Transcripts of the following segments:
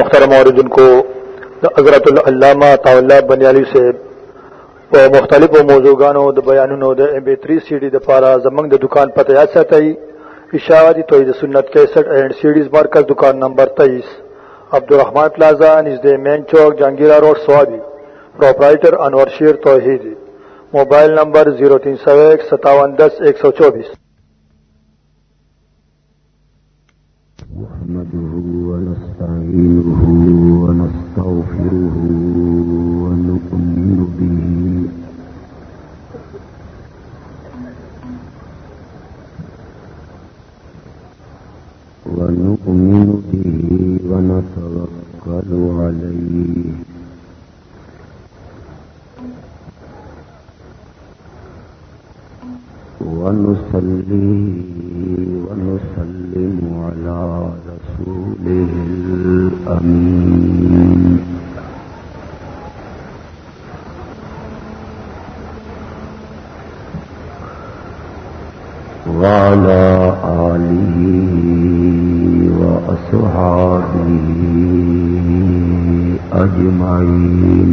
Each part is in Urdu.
محترم اور جن کو حضرت العلامہ طاللہ بنیالی سے مختلف موضوعانوں د بیانونو د ایم بی 3 سی ڈی د پارا زمنګ د دکان پته یاد ساتي اشاعتی توحید سنت 61 اینڈ سیډیز مرکز دکان نمبر 23 عبدالرحمان پلازا نزد مین چوک، Jahangira road, Swabi. Proprietor Anwar Sher Tauheed. Mobile number 03015710124 نحمده نستعينه ونستغفره ونؤمن به. ونؤمن به ونتوكل عليه. ونصلي ونسلم على رسوله الأمين. وعلى آله وأصحابه أجمعين.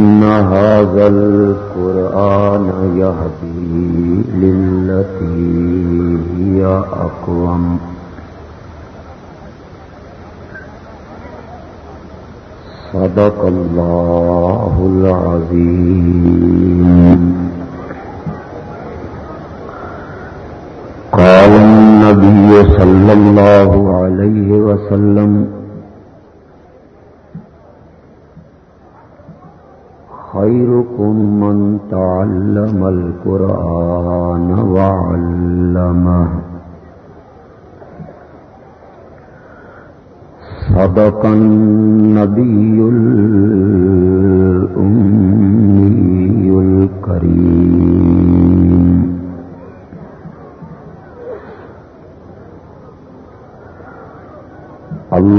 هذا القرآن يهدي للتي هي أقوم. صدق الله العظيم. قال النبي صلى الله عليه وسلم خيركم من تعلم القرآن وعلمه. صدق النبي الأمي الكريم.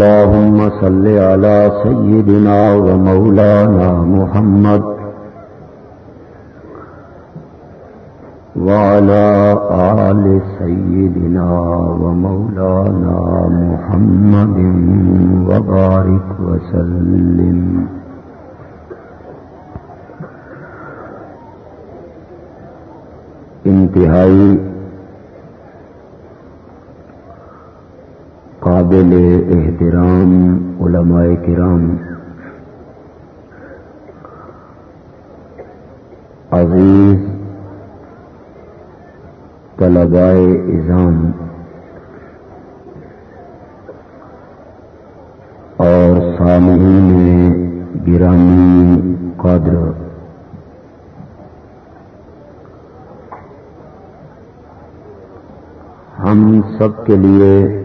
اللهم صل على سيدنا ومولانا محمد وعلى آل سيدنا ومولانا محمد وبارك وسلم. انتہائی قابل احترام علماء کرام۔ عزیز طلباء اظام اور سامعین گرامی قدر ہم سب کے لیے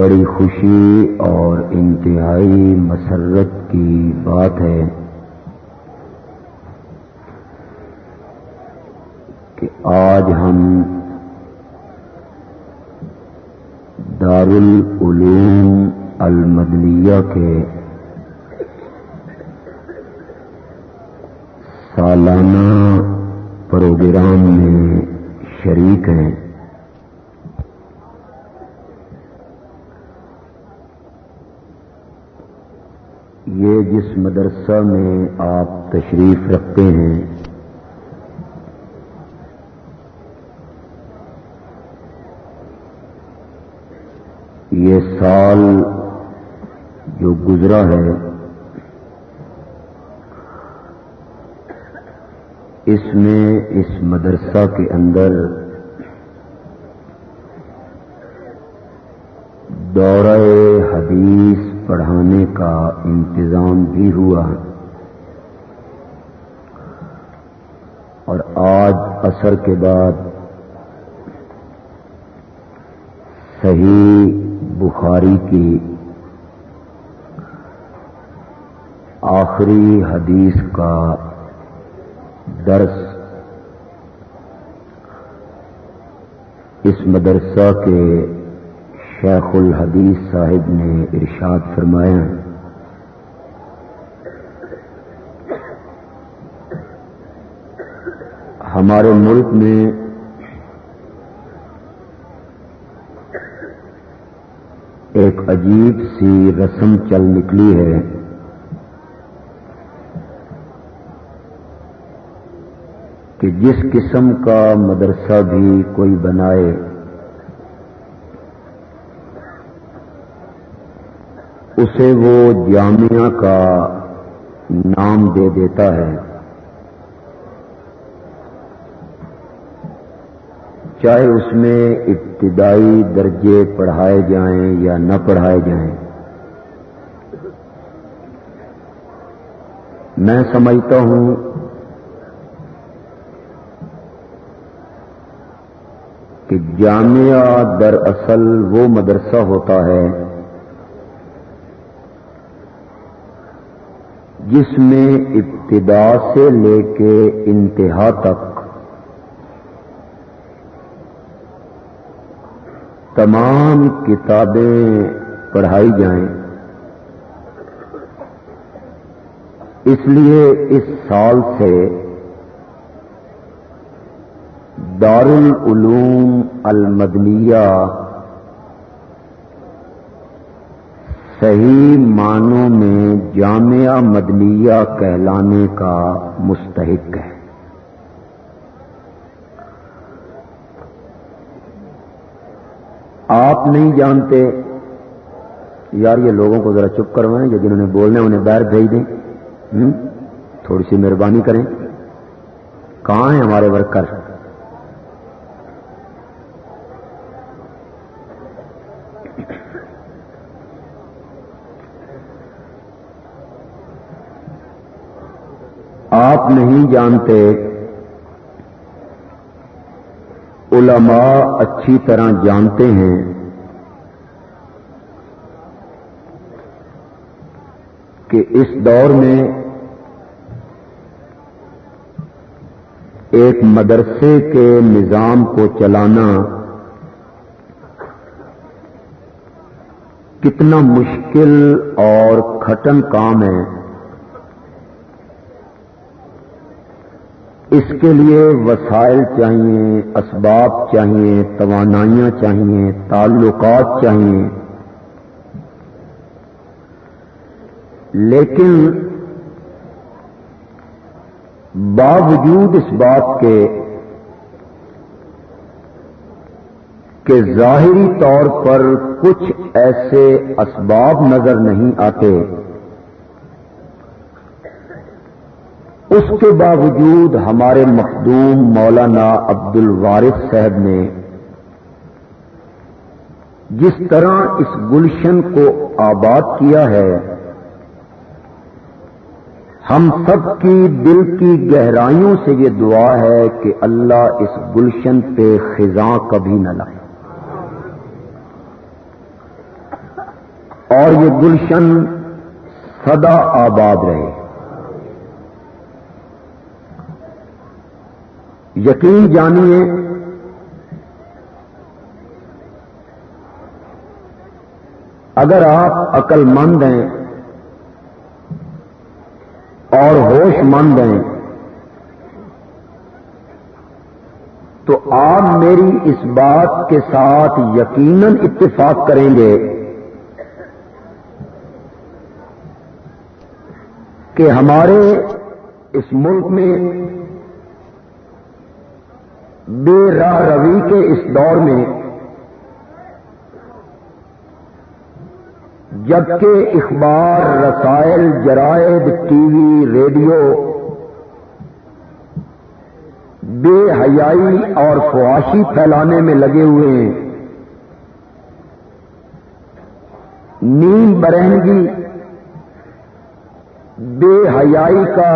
بڑی خوشی اور انتہائی مسرت کی بات ہے کہ آج ہم دارالعلوم المدلیہ کے سالانہ پروگرام میں شریک ہیں۔ یہ جس مدرسہ میں آپ تشریف رکھتے ہیں، یہ سال جو گزرا ہے، اس میں اس مدرسہ کے اندر دورہ حدیث پڑھانے کا انتظام بھی ہوا۔ اور آج اثر کے بعد صحیح بخاری کی آخری حدیث کا درس اس مدرسہ کے شیخ الحدیث صاحب نے ارشاد فرمایا، ہمارے ملک میں ایک عجیب سی رسم چل نکلی ہے۔ کہ جس قسم کا مدرسہ بھی کوئی بنائے اسے وہ جامعہ کا نام دے دیتا ہے۔ چاہے اس میں ابتدائی درجے پڑھائے جائیں یا نہ پڑھائے جائیں۔ میں سمجھتا ہوں کہ جامعہ دراصل وہ مدرسہ ہوتا ہے جس میں ابتدا سے لے کے انتہا تک تمام کتابیں پڑھائی جائیں۔ اس لیے اس سال سے دار العلوم المدنیہ صحیح معنوں میں جامعہ مدنیہ کہلانے کا مستحق ہے۔ آپ نہیں جانتے، یار یہ لوگوں کو ذرا چپ کروائیں، جو جنہوں نے بولنا انہیں باہر بھیج دیں۔ تھوڑی سی مہربانی کریں۔ کہاں ہیں ہمارے ورکر؟ آپ نہیں جانتے۔ علماء اچھی طرح جانتے ہیں۔ کہ اس دور میں ایک مدرسے کے نظام کو چلانا کتنا مشکل اور کھٹن کام ہے۔ اس کے لیے وسائل چاہیے، اسباب چاہیے، توانائیاں چاہیے، تعلقات چاہیے۔ لیکن باوجود اس بات کے کہ ظاہری طور پر کچھ ایسے اسباب نظر نہیں آتے اس کے باوجود ہمارے مخدوم مولانا عبد الوارث صاحب نے جس طرح اس گلشن کو آباد کیا ہے، ہم سب کی دل کی گہرائیوں سے یہ دعا ہے کہ اللہ اس گلشن پہ خزاں کبھی نہ لائے۔ اور یہ گلشن سدا آباد رہے۔ یقین جانیے اگر آپ عقل مند ہیں اور ہوش مند ہیں تو آپ میری اس بات کے ساتھ یقیناً اتفاق کریں گے کہ ہمارے اس ملک میں بے راہ روی کے اس دور میں، جبکہ اخبار، رسائل، جرائد، ٹی وی، ریڈیو بے حیائی اور فواشی پھیلانے میں لگے ہوئے ہیں۔ نیم برہنگی بے حیائی کا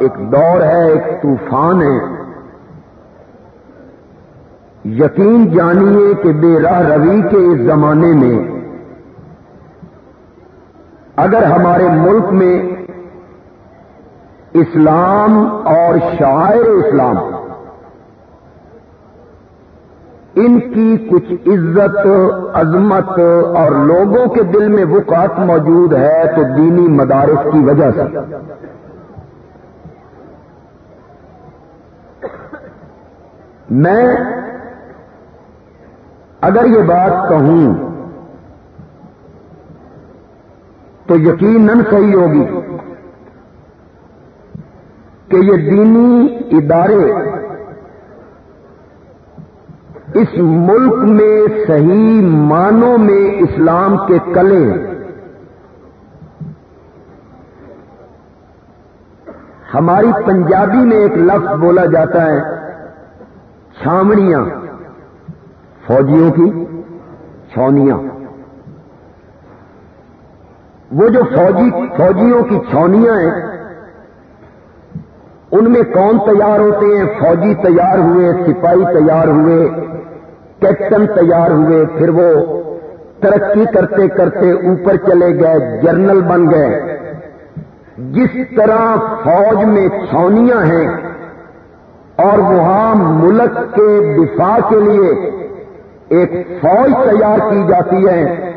ایک دور ہے، ایک طوفان ہے۔ یقین جانیے کہ بے راہ روی کے اس زمانے میں اگر ہمارے ملک میں اسلام اور شاعر اسلام ان کی کچھ عزت، عظمت اور لوگوں کے دل میں وقعت موجود ہے تو دینی مدارس کی وجہ سے۔ میں اگر یہ بات کہوں تو یقیناً صحیح ہوگی کہ یہ دینی ادارے اس ملک میں صحیح معنوں میں اسلام کے کلے ہماری پنجابی میں ایک لفظ بولا جاتا ہے چھاوڑیاں فوجیوں کی چھونیاں وہ جو فوجی فوجیوں کی چھونیاں ہیں، ان میں کون تیار ہوتے ہیں؟ فوجی تیار ہوئے، سپاہی تیار ہوئے، کیپٹن تیار ہوئے، پھر وہ ترقی کرتے کرتے اوپر چلے گئے، جرنل بن گئے۔ جس طرح فوج میں چھونیاں ہیں اور وہاں ملک کے دفاع کے لیے ایک فوج تیار کی جاتی ہے۔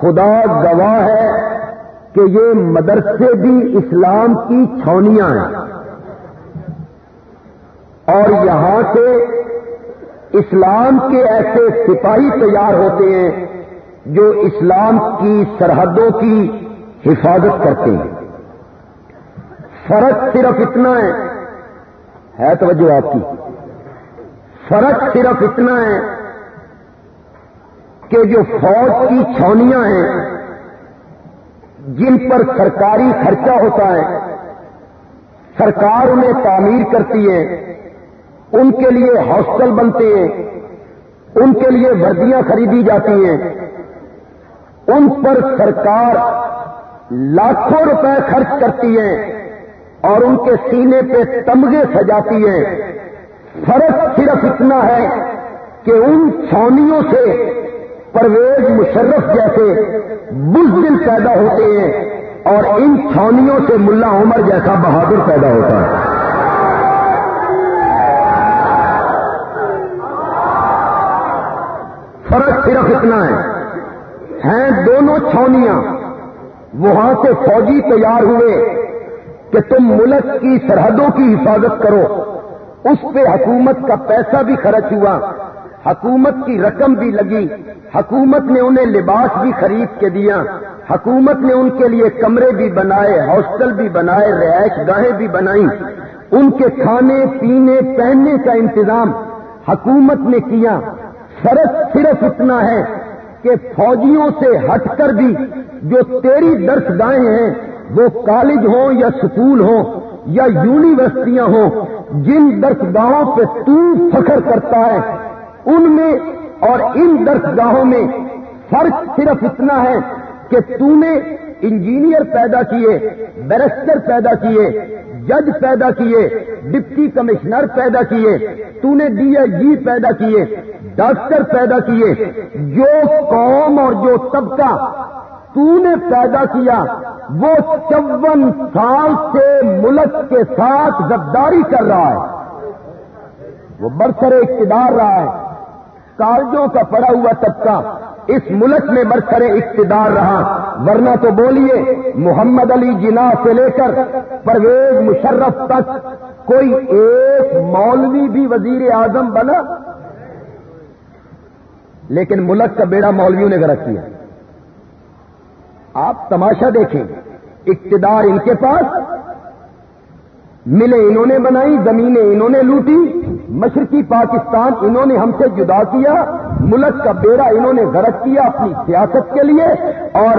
خدا گواہ ہے کہ یہ مدرسے بھی اسلام کی چھونیاں ہیں۔ اور یہاں سے اسلام کے ایسے سپاہی تیار ہوتے ہیں جو اسلام کی سرحدوں کی حفاظت کرتے ہیں۔ فرق صرف اتنا ہے۔ ہے توجہ آپ کی۔ فرق صرف اتنا ہے کہ جو فوج کی چھونیاں ہیں، جن پر سرکاری خرچہ ہوتا ہے، سرکار انہیں تعمیر کرتی ہے، ان کے لیے ہاسٹل بنتے ہیں، ان کے لیے وردیاں خریدی جاتی ہیں، ان پر سرکار لاکھوں روپے خرچ کرتی ہے اور ان کے سینے پہ تمغے سجاتی ہے۔ فرق صرف اتنا ہے کہ ان چھونیوں سے پرویز مشرف جیسے بزدل پیدا ہوتے ہیں اور ان چھونیوں سے ملا عمر جیسا بہادر پیدا ہوتا ہے۔ فرق صرف اتنا ہے۔ ہیں دونوں چھونیاں وہاں سے فوجی تیار ہوئے کہ تم ملک کی سرحدوں کی حفاظت کرو۔ اس پہ حکومت کا پیسہ بھی خرچ ہوا۔ حکومت کی رقم بھی لگی۔ حکومت نے انہیں لباس بھی خرید کے دیا۔ حکومت نے ان کے لیے کمرے بھی بنائے، ہاسٹل بھی بنائے، رہائش گاہیں بھی بنائی ان کے کھانے، پینے، پہننے کا انتظام حکومت نے کیا۔ فرق صرف اتنا ہے کہ فوجیوں سے ہٹ کر بھی جو تیری درس گاہیں ہیں، وہ کالج ہوں یا سکول ہوں یا یونیورسٹیاں ہوں، جن درس گاہوں پہ تو فخر کرتا ہے ان میں اور ان درس گاہوں میں فرق صرف اتنا ہے کہ تو نے انجینئر پیدا کیے، بیرسٹر پیدا کیے، جج پیدا کیے، ڈپٹی کمشنر پیدا کیے، تو نے ڈی ایس جی پیدا کیے، ڈاکٹر پیدا کیے، جو قوم اور جو طبقہ تو نے پیدا کیا، وہ چون سال سے ملک کے ساتھ غداری کر رہا ہے۔ وہ برسر اقتدار رہا ہے۔ کالجوں کا پڑا ہوا طبقہ اس ملک میں برسر اقتدار رہا۔ ورنہ تو بولیے، محمد علی جناح سے لے کر پرویز مشرف تک کوئی ایک مولوی بھی وزیر اعظم بنا۔ لیکن ملک کا بیڑا مولویوں نے غرق کیا۔ آپ تماشا دیکھیں، اقتدار ان کے پاس ملے انہوں نے بنائی، زمینیں انہوں نے لوٹی۔ مشرقی پاکستان انہوں نے ہم سے جدا کیا، ملک کا بیڑا انہوں نے غرق کیا اپنی سیاست کے لیے، اور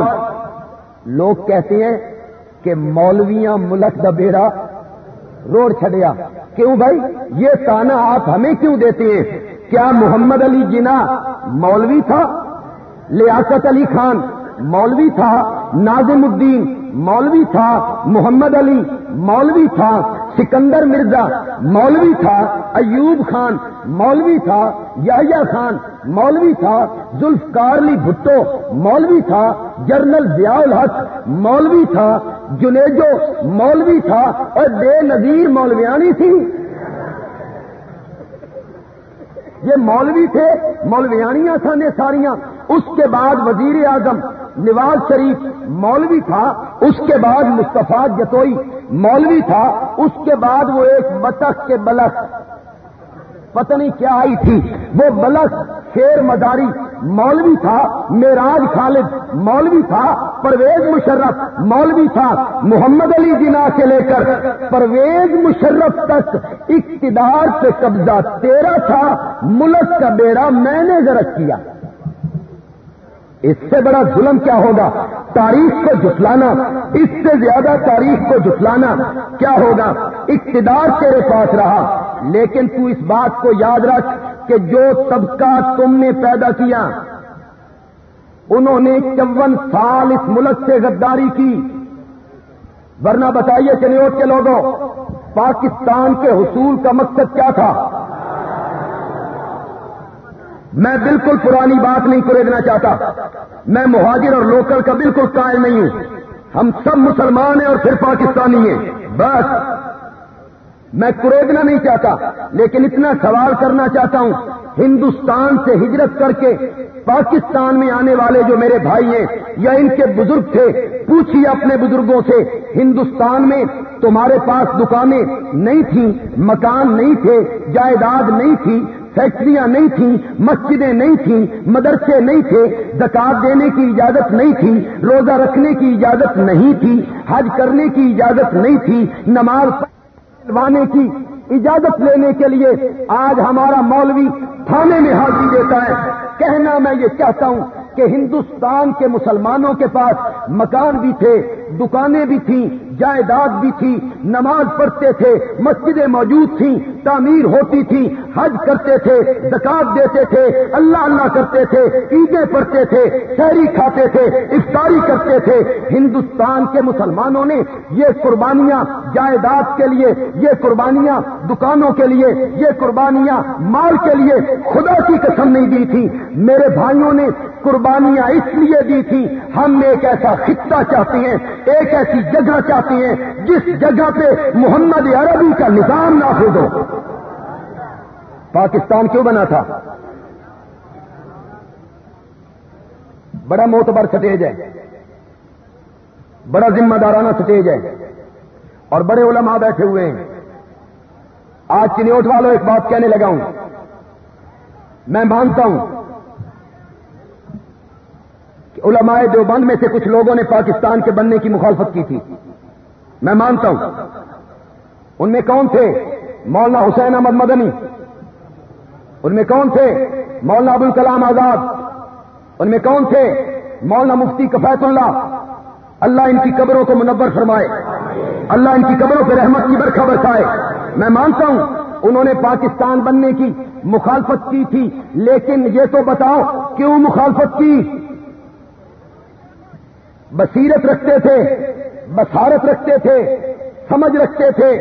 لوگ کہتے ہیں کہ مولویاں ملک کا بیڑا روڈ چھڑیا کیوں بھائی؟ یہ تانا آپ ہمیں کیوں دیتے ہیں؟ کیا محمد علی جنا مولوی تھا؟ لیاقت علی خان مولوی تھا نازم الدین مولوی تھا محمد علی، مولوی تھا سکندر مرزا، مولوی تھا ایوب خان، مولوی تھا یا خان، مولوی تھا ذوالفقارلی بھٹو، مولوی تھا جنرل ضیاء الحق، مولوی تھا جنیجو، مولوی تھا اور بے نظیر مولویانی تھی۔ یہ مولوی تھے، مولویانیاں سن یہ ساریاں۔ اس کے بعد وزیر اعظم نواز شریف مولوی تھا، اس کے بعد مصطفیٰ جتوئی مولوی تھا، اس کے بعد وہ ایک بطخ کے بلخ۔ پتہ نہیں کیا آئی تھی۔ وہ بلخ شیر مداری مولوی تھا، میراج خالد مولوی تھا، پرویز مشرف مولوی تھا، محمد علی جنا سے لے کر پرویز مشرف تک اقتدار سے قبضہ تیرا تھا، ملک کا بیڑا میں نے ذرا کیا۔ اس سے بڑا ظلم کیا ہوگا؟ تاریخ کو جٹلانا اس سے زیادہ تاریخ کو جٹلانا کیا ہوگا؟ اقتدار تیرے پاس رہا، لیکن تو اس بات کو یاد رکھ کہ جو طبقہ تم نے پیدا کیا، انہوں نے چون سال اس ملک سے غداری کی۔ ورنہ بتائیے چنیوٹ کے لوگوں، پاکستان کے حصول کا مقصد کیا تھا؟ میں بالکل پرانی بات نہیں خریدنا چاہتا۔ میں مہاجر اور لوکل کا بالکل قائل نہیں ہوں۔ ہم سب مسلمان ہیں اور پھر پاکستانی ہیں۔ بس۔ میں قریدنا نہیں چاہتا، لیکن اتنا سوال کرنا چاہتا ہوں۔ ہندوستان سے ہجرت کر کے پاکستان میں آنے والے جو میرے بھائی ہیں یا ان کے بزرگ تھے، پوچھیے اپنے بزرگوں سے، ہندوستان میں تمہارے پاس دکانیں نہیں تھیں، مکان نہیں تھے، جائیداد نہیں تھی فیکٹریاں نہیں تھیں، مسجدیں نہیں تھیں، مدرسے نہیں تھے، زکات دینے کی اجازت نہیں تھی، روزہ رکھنے کی اجازت نہیں تھی، حج کرنے کی اجازت نہیں تھی، نماز پڑھوانے کی اجازت لینے کے لیے آج ہمارا مولوی تھانے میں حاضری دیتا ہے۔ کہنا میں یہ چاہتا ہوں کہ ہندوستان کے مسلمانوں کے پاس مکان بھی تھے دکانیں بھی تھیں، جائیداد بھی تھی، نماز پڑھتے تھے، مسجدیں موجود تھیں، تعمیر ہوتی تھی، حج کرتے تھے زکات دیتے تھے، اللہ اللہ کرتے تھے، عیدیں پڑھتے تھے، شہری کھاتے تھے، افطاری کرتے تھے۔ ہندوستان کے مسلمانوں نے یہ قربانیاں جائیداد کے لیے، یہ قربانیاں دکانوں کے لیے، یہ قربانیاں مال کے لیے خدا کی قسم نہیں دی تھی۔ میرے بھائیوں نے قربانیاں اس لیے دی تھی، ہم ایک ایسا خطہ چاہتے ہیں ایک ایسی جگہ چاہتے ہیں جس جگہ پہ محمد عربی کا نظام نافذ ہو۔ پاکستان کیوں بنا تھا؟ بڑا موتبر سٹیج ہے۔ بڑا ذمہ دارانہ سٹیج ہے۔ اور بڑے علماء بیٹھے ہوئے ہیں۔ آج چنیوٹ والوں ایک بات کہنے لگا ہوں۔ میں مانتا ہوں علماء دیوبند میں سے کچھ لوگوں نے پاکستان کے بننے کی مخالفت کی تھی۔ میں مانتا ہوں۔ ان میں کون تھے؟ مولانا حسین احمد مدنی۔ ان میں کون تھے؟ مولانا ابو الکلام آزاد۔ ان میں کون تھے؟ مولانا مفتی کفیت اللہ۔ اللہ ان کی قبروں کو منور فرمائے۔ اللہ ان کی قبروں پہ رحمت کی برکھا برسائے۔ میں مانتا ہوں، انہوں نے پاکستان بننے کی مخالفت کی تھی، لیکن یہ تو بتاؤ، کیوں مخالفت کی؟ بصیرت رکھتے تھے بسارت رکھتے تھے، سمجھ رکھتے تھے،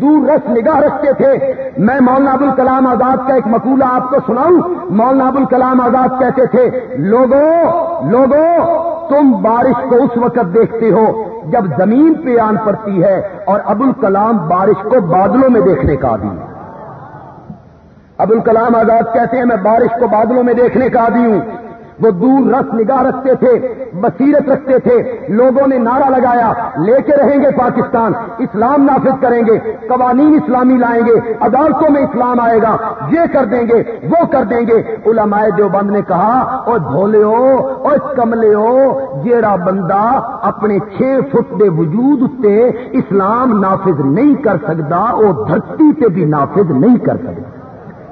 دور رس نگاہ رکھتے تھے۔ میں مولانا ابو الکلام آزاد کا ایک مقولہ آپ کو سناؤں۔ مولانا ابو الکلام آزاد کہتے تھے لوگوں لوگوں تم بارش کو اس وقت دیکھتے ہو جب زمین پہ آن پڑتی ہے اور ابو الکلام بارش کو بادلوں میں دیکھنے کا عادی ہے ابو الکلام آزاد کہتے ہیں، میں بارش کو بادلوں میں دیکھنے کا عادی ہوں۔ وہ دور رس نگاہ رکھتے تھے، بصیرت رکھتے تھے، لوگوں نے نعرہ لگایا، لے کے رہیں گے پاکستان، اسلام نافذ کریں گے، قوانین اسلامی لائیں گے، عدالتوں میں اسلام آئے گا، یہ کر دیں گے، وہ کر دیں گے۔ علماء دیوبند نے کہا اور دھولے ہو اور کملے ہو جیڑا بندہ اپنے چھ فٹ دے وجود اتنے اسلام نافذ نہیں کر سکتا وہ دھرتی پہ بھی نافذ نہیں کر سکتا۔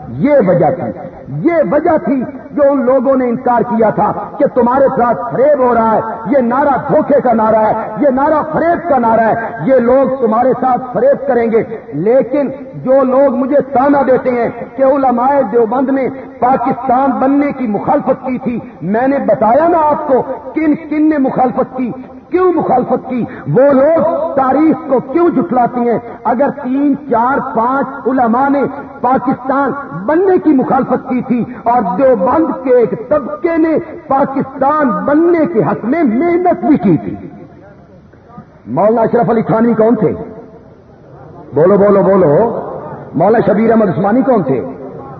یہ وجہ تھی۔ یہ وجہ تھی جو ان لوگوں نے انکار کیا تھا کہ تمہارے ساتھ فریب ہو رہا ہے، یہ نعرہ دھوکے کا نعرہ ہے، یہ نعرہ فریب کا نعرہ ہے، یہ لوگ تمہارے ساتھ فریب کریں گے۔ لیکن جو لوگ مجھے تانا دیتے ہیں کہ علماء دیوبند نے پاکستان بننے کی مخالفت کی تھی، میں نے بتایا نا آپ کو کن کن نے مخالفت کی۔ کیوں مخالفت کی؟ وہ لوگ تاریخ کو کیوں جٹلاتی ہیں؟ اگر تین، چار، پانچ علماء نے پاکستان بننے کی مخالفت کی تھی اور دیوبند کے ایک طبقے نے پاکستان بننے کے حق میں محنت بھی کی تھی۔ مولانا اشرف علی خانی کون تھے؟ بولو بولو بولو۔ مولانا شبیر احمد عثمانی کون تھے؟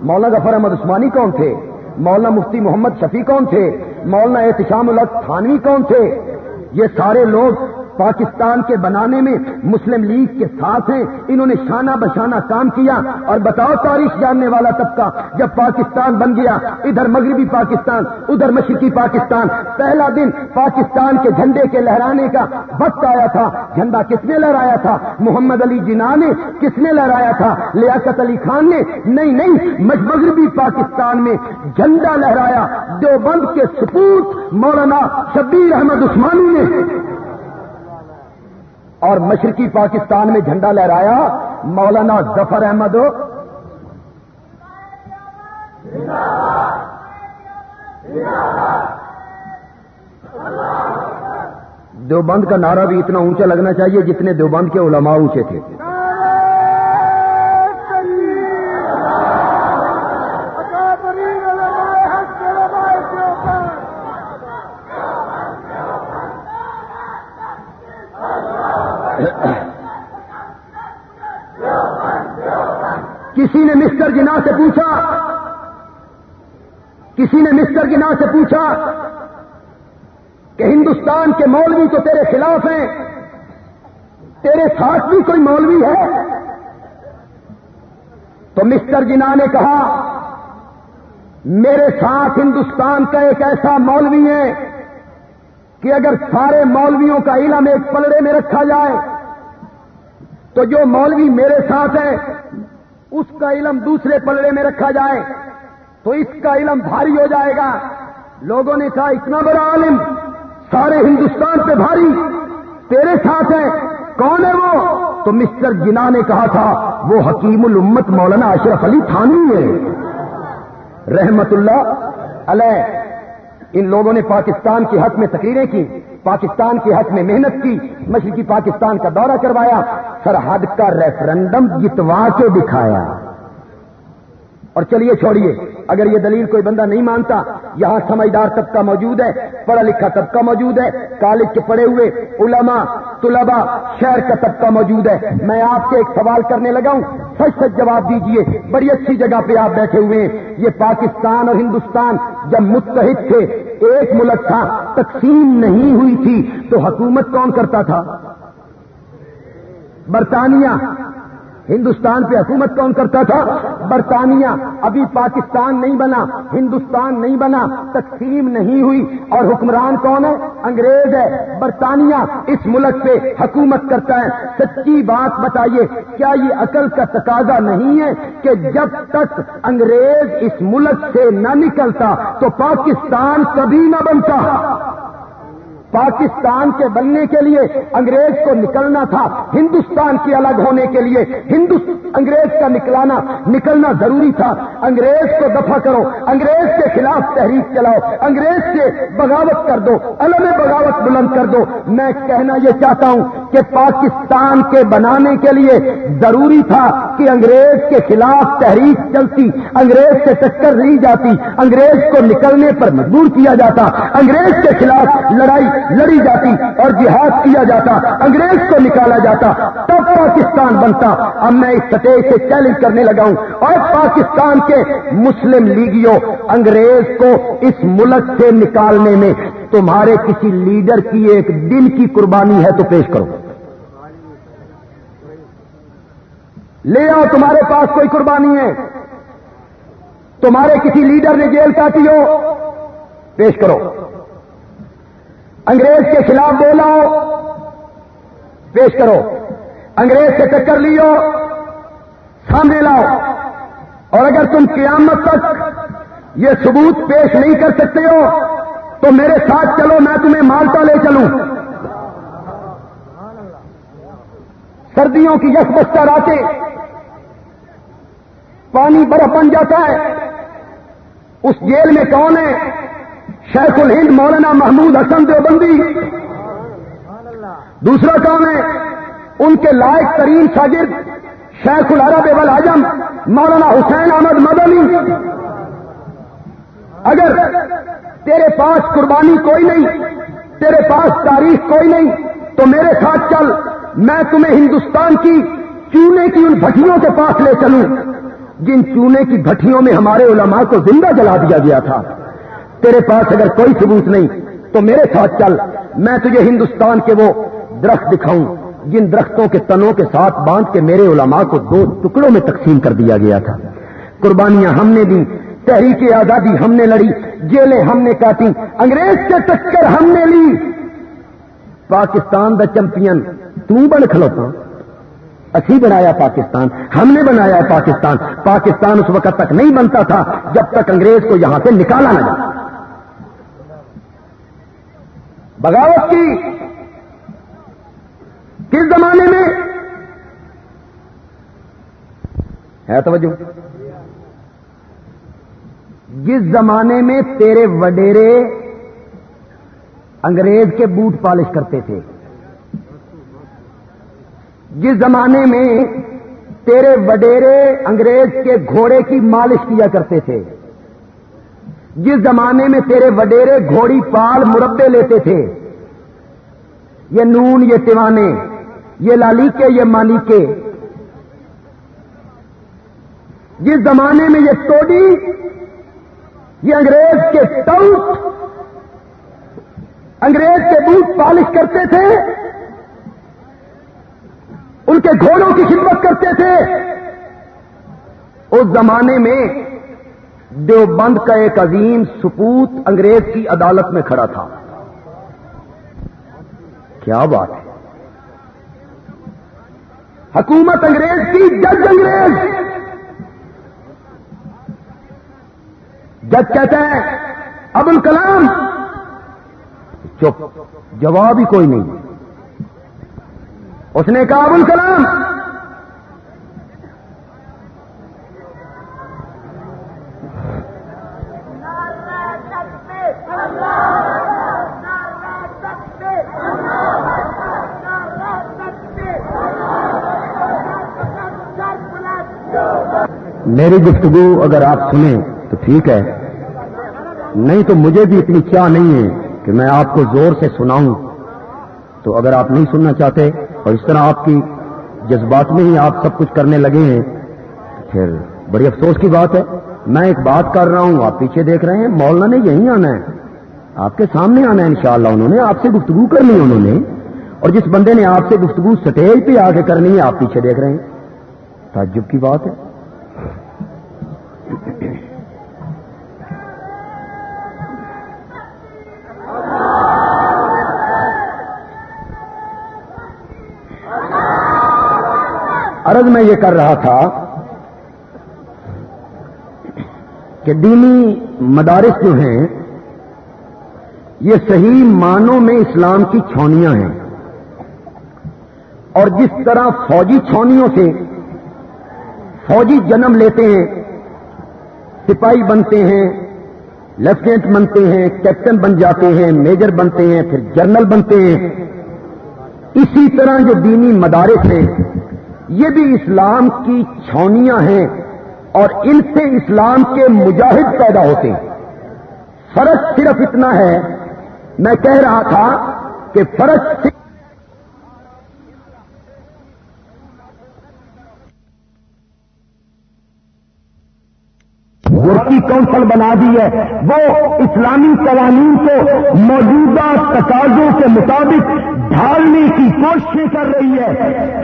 مولانا غفر احمد عثمانی کون تھے؟ مولانا مفتی محمد شفیع کون تھے؟ مولانا احتشام الق تھانوی کون تھے؟ یہ سارے لوگ پاکستان کے بنانے میں مسلم لیگ کے ساتھ ہیں، انہوں نے شانہ بشانہ کام کیا۔ اور بتاؤ، تاریخ جاننے والا طبقہ جب پاکستان بن گیا، ادھر مغربی پاکستان، ادھر مشرقی پاکستان، پہلا دن پاکستان کے جھنڈے کے لہرانے کا وقت آیا تھا۔ جھنڈا کس نے لہرایا تھا؟ محمد علی جناح نے کس نے لہرایا تھا؟ لیاقت علی خان نے؟ نہیں نہیں مغربی پاکستان میں جھنڈا لہرایا۔ دیوبند کے سپوت مولانا شبیر احمد عثمانی نے۔ اور مشرقی پاکستان میں جھنڈا لہرایا، مولانا ظفر احمد۔ دیوبند کا نعرہ بھی اتنا اونچا لگنا چاہیے جتنے دیوبند کے علماء اونچے تھے۔ کسی نے مسٹر جنا سے پوچھا؟ کسی نے مسٹر جنا سے پوچھا کہ ہندوستان کے مولوی تو تیرے خلاف ہیں، تیرے ساتھ بھی کوئی مولوی ہے؟ تو مسٹر جنا نے کہا، میرے ساتھ ہندوستان کا ایک ایسا مولوی ہے کہ اگر سارے مولویوں کا علم ایک پلڑے میں رکھا جائے، تو جو مولوی میرے ساتھ ہے اس کا علم دوسرے پلڑے میں رکھا جائے تو اس کا علم بھاری ہو جائے گا۔ لوگوں نے کہا، اتنا بڑا عالم، سارے ہندوستان پہ بھاری، تیرے ساتھ ہے، کون ہے وہ؟ تو مسٹر جنا نے کہا تھا، وہ حکیم الامت مولانا اشرف علی تھانی ہے۔ رحمت اللہ علیہ۔ ان لوگوں نے پاکستان کے حق میں تقریریں کی، پاکستان کے حق میں محنت کی، مشرقی پاکستان کا دورہ کروایا۔ سرحد کا ریفرنڈم جتوا کے دکھایا۔ اور چلیے چھوڑیے، اگر یہ دلیل کوئی بندہ نہیں مانتا، یہاں سمجھدار طبقہ موجود ہے، پڑھا لکھا طبقہ موجود ہے، کالج کے پڑھے ہوئے علماء، طلباء، شہر کا طبقہ موجود ہے۔ میں آپ سے ایک سوال کرنے لگا ہوں۔ سچ سچ جواب دیجیے، بڑی اچھی جگہ پہ آپ بیٹھے ہوئے ہیں۔ یہ پاکستان اور ہندوستان جب متحد تھے، ایک ملک تھا، تقسیم نہیں ہوئی تھی، تو حکومت کون کرتا تھا؟ برطانیہ۔ ہندوستان پہ حکومت کون کرتا تھا؟ برطانیہ۔ ابھی پاکستان نہیں بنا، ہندوستان نہیں بنا، تقسیم نہیں ہوئی۔ اور حکمران کون ہے؟ انگریز ہے۔ برطانیہ اس ملک پہ حکومت کرتا ہے۔ سچی بات بتائیے، کیا یہ عقل کا تقاضا نہیں ہے کہ جب تک انگریز اس ملک سے نہ نکلتا تو پاکستان کبھی نہ بنتا؟ پاکستان کے بننے کے لیے انگریز کو نکلنا تھا، ہندوستان کی الگ ہونے کے لیے انگریز کا نکلانا، نکلنا ضروری تھا۔ انگریز کو دفع کرو، انگریز کے خلاف تحریک چلاؤ، انگریز سے بغاوت کر دو الگ بغاوت بلند کر دو۔ میں کہنا یہ چاہتا ہوں کہ پاکستان کے بنانے کے لیے ضروری تھا کہ انگریز کے خلاف تحریک چلتی، انگریز سے ٹکر لی جاتی، انگریز کو نکلنے پر مجبور کیا جاتا، انگریز کے خلاف لڑائی لڑی جاتی اور جہاد کیا جاتا، انگریز کو نکالا جاتا، تب پاکستان بنتا۔ اب میں اس سطح سے چیلنج کرنے لگا ہوں۔ اور پاکستان کے مسلم لیگیوں، انگریز کو اس ملک سے نکالنے میں تمہارے کسی لیڈر کی ایک دن کی قربانی ہے تو پیش کرو۔ لے آؤ تمہارے پاس کوئی قربانی ہے۔ تمہارے کسی لیڈر نے جیل کاٹی ہو۔ پیش کرو۔ انگریز کے خلاف بولا پیش کرو۔ انگریز سے ٹکر لیو۔ سامنے لاؤ۔ اور اگر تم قیامت تک یہ ثبوت پیش نہیں کر سکتے ہو تو میرے ساتھ چلو، میں تمہیں مالٹا لے چلوں۔ سردیوں کی یس بستہ راتیں، پانی برف بن جاتا ہے۔ اس جیل میں کون ہے؟ شیخ الہند مولانا محمود حسن دیوبندی۔ دوسرا کام ہے؟ ان کے لائق ترین شاگرد شیخ العرب اعظم مولانا حسین احمد مدنی۔ اگر تیرے پاس قربانی کوئی نہیں، تیرے پاس تاریخ کوئی نہیں، تو میرے ساتھ چل، میں تمہیں ہندوستان کی چونے کی ان بھٹیوں کے پاس لے چلوں۔ جن چونے کی بھٹیوں میں ہمارے علماء کو زندہ جلا دیا گیا تھا۔ تیرے پاس اگر کوئی ثبوت نہیں، تو میرے ساتھ چل، میں تجھے ہندوستان کے وہ درخت دکھاؤں، جن درختوں کے تنوں کے ساتھ باندھ کے میرے علماء کو دو ٹکڑوں میں تقسیم کر دیا گیا تھا۔ قربانیاں ہم نے دی تحریک آزادی ہم نے لڑی، جیلیں ہم نے کاٹی انگریز کے ٹکر ہم نے لی۔ پاکستان دا چمپئن تو بن کھلوتا۔ اسی بنایا پاکستان، ہم نے بنایا پاکستان۔ پاکستان اس وقت تک نہیں بنتا تھا جب تک انگریز کو یہاں سے نکالا نہ جائے۔ بغاوت کی۔ کس زمانے میں؟ ہے توجہ۔ جس زمانے میں تیرے وڈیرے انگریز کے بوٹ پالش کرتے تھے، جس زمانے میں تیرے وڈیرے انگریز کے گھوڑے کی مالش کیا کرتے تھے، جس زمانے میں تیرے وڈیرے گھوڑی پال مربے لیتے تھے، یہ نون، یہ تیوانے یہ لالی کے یہ مالی کے جس زمانے میں یہ توڑی یہ انگریز کے ٹاؤٹ انگریز کے بوٹ پالش کرتے تھے، ان کے گھوڑوں کی خدمت کرتے تھے۔ اس زمانے میں دیوبند کا ایک عظیم سپوت انگریز کی عدالت میں کھڑا تھا۔ کیا بات ہے؟ حکومت انگریز کی جج انگریز۔ جج کہتے ہیں ابو الکلام چپ جواب ہی کوئی نہیں۔ اس نے کہا ابو الکلام میری گفتگو اگر آپ سنیں تو ٹھیک ہے۔ نہیں تو مجھے بھی اتنی چاہ نہیں ہے کہ میں آپ کو زور سے سناؤں۔ تو اگر آپ نہیں سننا چاہتے اور اس طرح آپ کی جذبات میں ہی آپ سب کچھ کرنے لگے ہیں، پھر بڑی افسوس کی بات ہے۔ میں ایک بات کر رہا ہوں، آپ پیچھے دیکھ رہے ہیں، مولانا نے یہیں آنا ہے۔ آپ کے سامنے آنا ہے انشاءاللہ، انہوں نے آپ سے گفتگو کرنی ہے، انہوں نے۔ اور جس بندے نے آپ سے گفتگو سٹیج پہ آ کے کرنی ہے، آپ پیچھے دیکھ رہے ہیں۔ تعجب کی بات ہے۔ عرض میں یہ کر رہا تھا کہ دینی مدارس جو ہیں، یہ صحیح معنوں میں اسلام کی چھونیاں ہیں۔ اور جس طرح فوجی چھونیوں سے فوجی جنم لیتے ہیں، سپاہی بنتے ہیں لیفٹینٹ بنتے ہیں، کیپٹن بن جاتے ہیں، میجر بنتے ہیں، پھر جنرل بنتے ہیں۔ اسی طرح جو دینی مدارس ہیں یہ بھی اسلام کی چھونیاں ہیں اور ان سے اسلام کے مجاہد پیدا ہوتے ہیں۔ فرق صرف اتنا ہے، میں کہہ رہا تھا کہ فرق صرف کی کونسل بنا دی ہے۔ وہ اسلامی قوانین کو موجودہ تقاضوں کے مطابق ڈھالنے کی کوششیں کر رہی ہے۔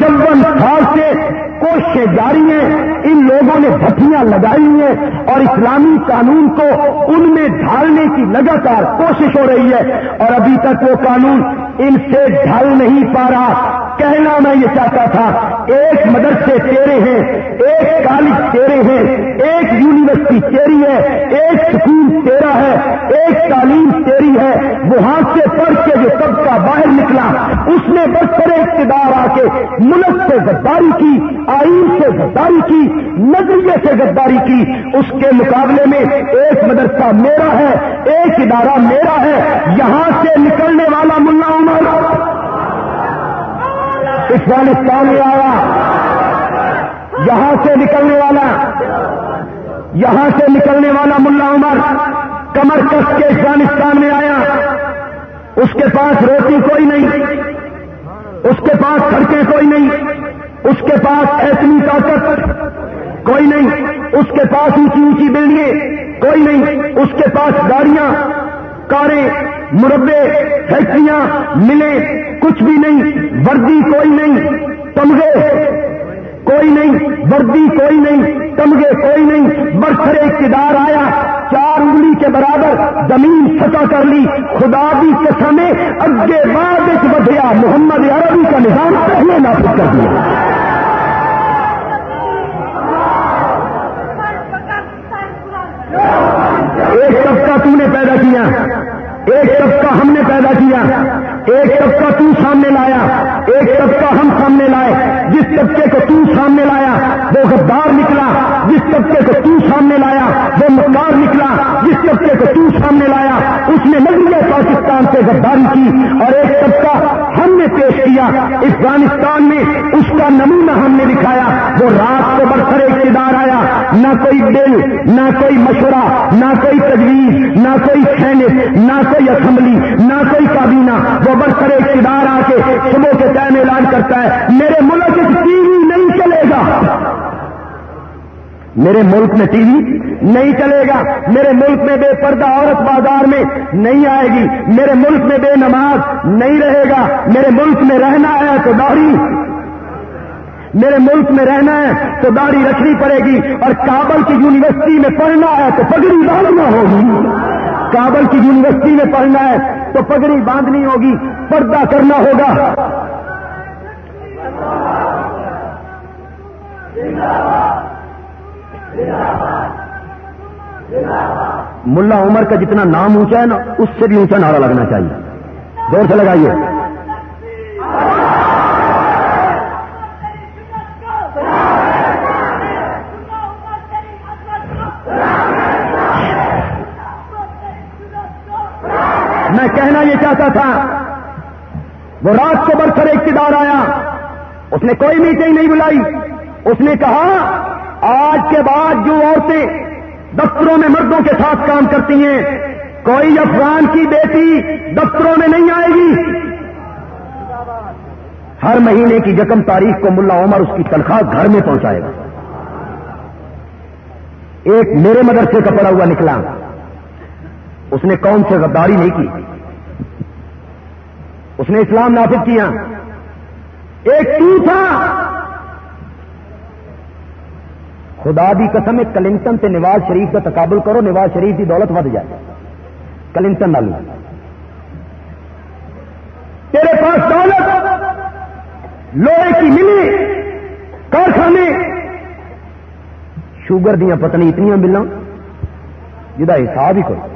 چند سال سے کوششیں جاری ہیں۔ ان لوگوں نے بھٹیاں لگائی ہیں اور اسلامی قانون کو ان میں ڈھالنے کی لگاتار کوشش ہو رہی ہے۔ اور ابھی تک وہ قانون ان سے ڈھل نہیں پا رہا۔ کہنا میں یہ چاہتا تھا، ایک مدرسے تیرے ہیں، ایک کالج تیرے ہیں، ایک یونیورسٹی تیری ہے، ایک سکول تیرا ہے، ایک تعلیم تیری ہے۔ وہاں سے پڑھ کے جو طبقہ باہر نکلا، اس نے برسر اقتدار آ کے ملک سے غداری کی، آئین سے غداری کی، نظریے سے غداری کی۔ اس کے مقابلے میں ایک مدرسہ میرا ہے، ایک ادارہ میرا ہے۔ یہاں سے نکلنے والا ملا عمر۔ افغانستان میں آیا، یہاں سے نکلنے والا، یہاں سے نکلنے والا ملا عمر، کمر کس کے افغانستان میں آیا؟ اس کے پاس روٹی کوئی نہیں، اس کے پاس سڑکیں کوئی نہیں، اس کے پاس ایسنی طاقت کوئی نہیں، اس کے پاس اونچی اونچی بلڈنگیں کوئی نہیں، اس کے پاس گاڑیاں کاریں مربے فیکٹریاں ملے کچھ بھی نہیں، وردی کوئی نہیں، تمغے کوئی نہیں، وردی کوئی نہیں، تمغے کوئی نہیں برسر اقتدار آیا، چار انگلی کے برابر زمین فتح کر لی، خدا بھی قسم اگے بعد ایک بدیا محمد عربی کا نظام پہلے نافذ کر دیا۔ ایک طبقہ تو نے پیدا کیا۔ ایک طبقہ ہم نے پیدا کیا ایک طبقہ تو سامنے لایا، ایک طبقہ ہم سامنے لائے۔ جس طبقے کو تو سامنے لایا، وہ غدار نکلا۔ جس طبقے کو تو سامنے لایا، وہ مکار نکلا۔ جس طبقے کو تو سامنے لایا، اس نے نظریہ پاکستان سے غداری کی اور ایک طبقہ ہم نے پیش کیا۔ افغانستان میں اس کا نمونہ ہم نے دکھایا۔ وہ رات کو برسر اقتدار آیا۔ نہ کوئی بل نہ کوئی مشورہ، نہ کوئی تجویز، نہ کوئی سینٹ نہ کوئی اسمبلی، نہ کوئی کابینہ۔ وہ برسر اقتدار آ کے صبح کے ٹائم اعلان کرتا ہے، میرے ملک ٹی وی نہیں چلے گا۔ میرے ملک میں ٹی وی نہیں چلے گا۔ میرے ملک میں بے پردہ عورت بازار میں نہیں آئے گی۔ میرے ملک میں بے نماز نہیں رہے گا۔ میرے ملک میں رہنا ہے تو داڑھی۔ میرے ملک میں رہنا ہے تو داڑھی رکھنی پڑے گی اور کابل کی یونیورسٹی میں پڑھنا ہے تو پگڑی باندھنا ہوگی۔ کابل کی یونیورسٹی میں پڑھنا ہے تو پگڑی باندھنی ہوگی، پردہ کرنا ہوگا۔ ملا عمر کا جتنا نام اونچا ہے نا، اس سے بھی اونچا نعرہ لگنا چاہیے۔ زور سے لگائیے میں کہنا یہ چاہتا تھا وہ رات کو برسر اقتدار آیا اس نے کوئی میٹنگ نہیں بلائی۔ اس نے کہا، آج کے بعد جو عورتیں دفتروں میں مردوں کے ساتھ کام کرتی ہیں، کوئی افغان کی بیٹی دفتروں میں نہیں آئے گی۔ ہر مہینے کی یکم تاریخ کو ملا عمر اس کی تنخواہ گھر میں پہنچائے گا۔ ایک میرے مدرسے کا پڑا ہوا نکلا۔ اس نے کون سے غداری نہیں کی۔ اس نے اسلام نافذ کیا۔ ایک تو تھا۔ خدا بھی قسم کلنٹن سے نواز شریف کا تقابل کرو، نواز شریف کی دولت ود جائے۔ کلنٹن ڈالو تیرے پاس دولت، لوہے کی ملی، کارخانے۔ شوگر دیا پتنی اتنی ملنا جہاں حساب ہی کرو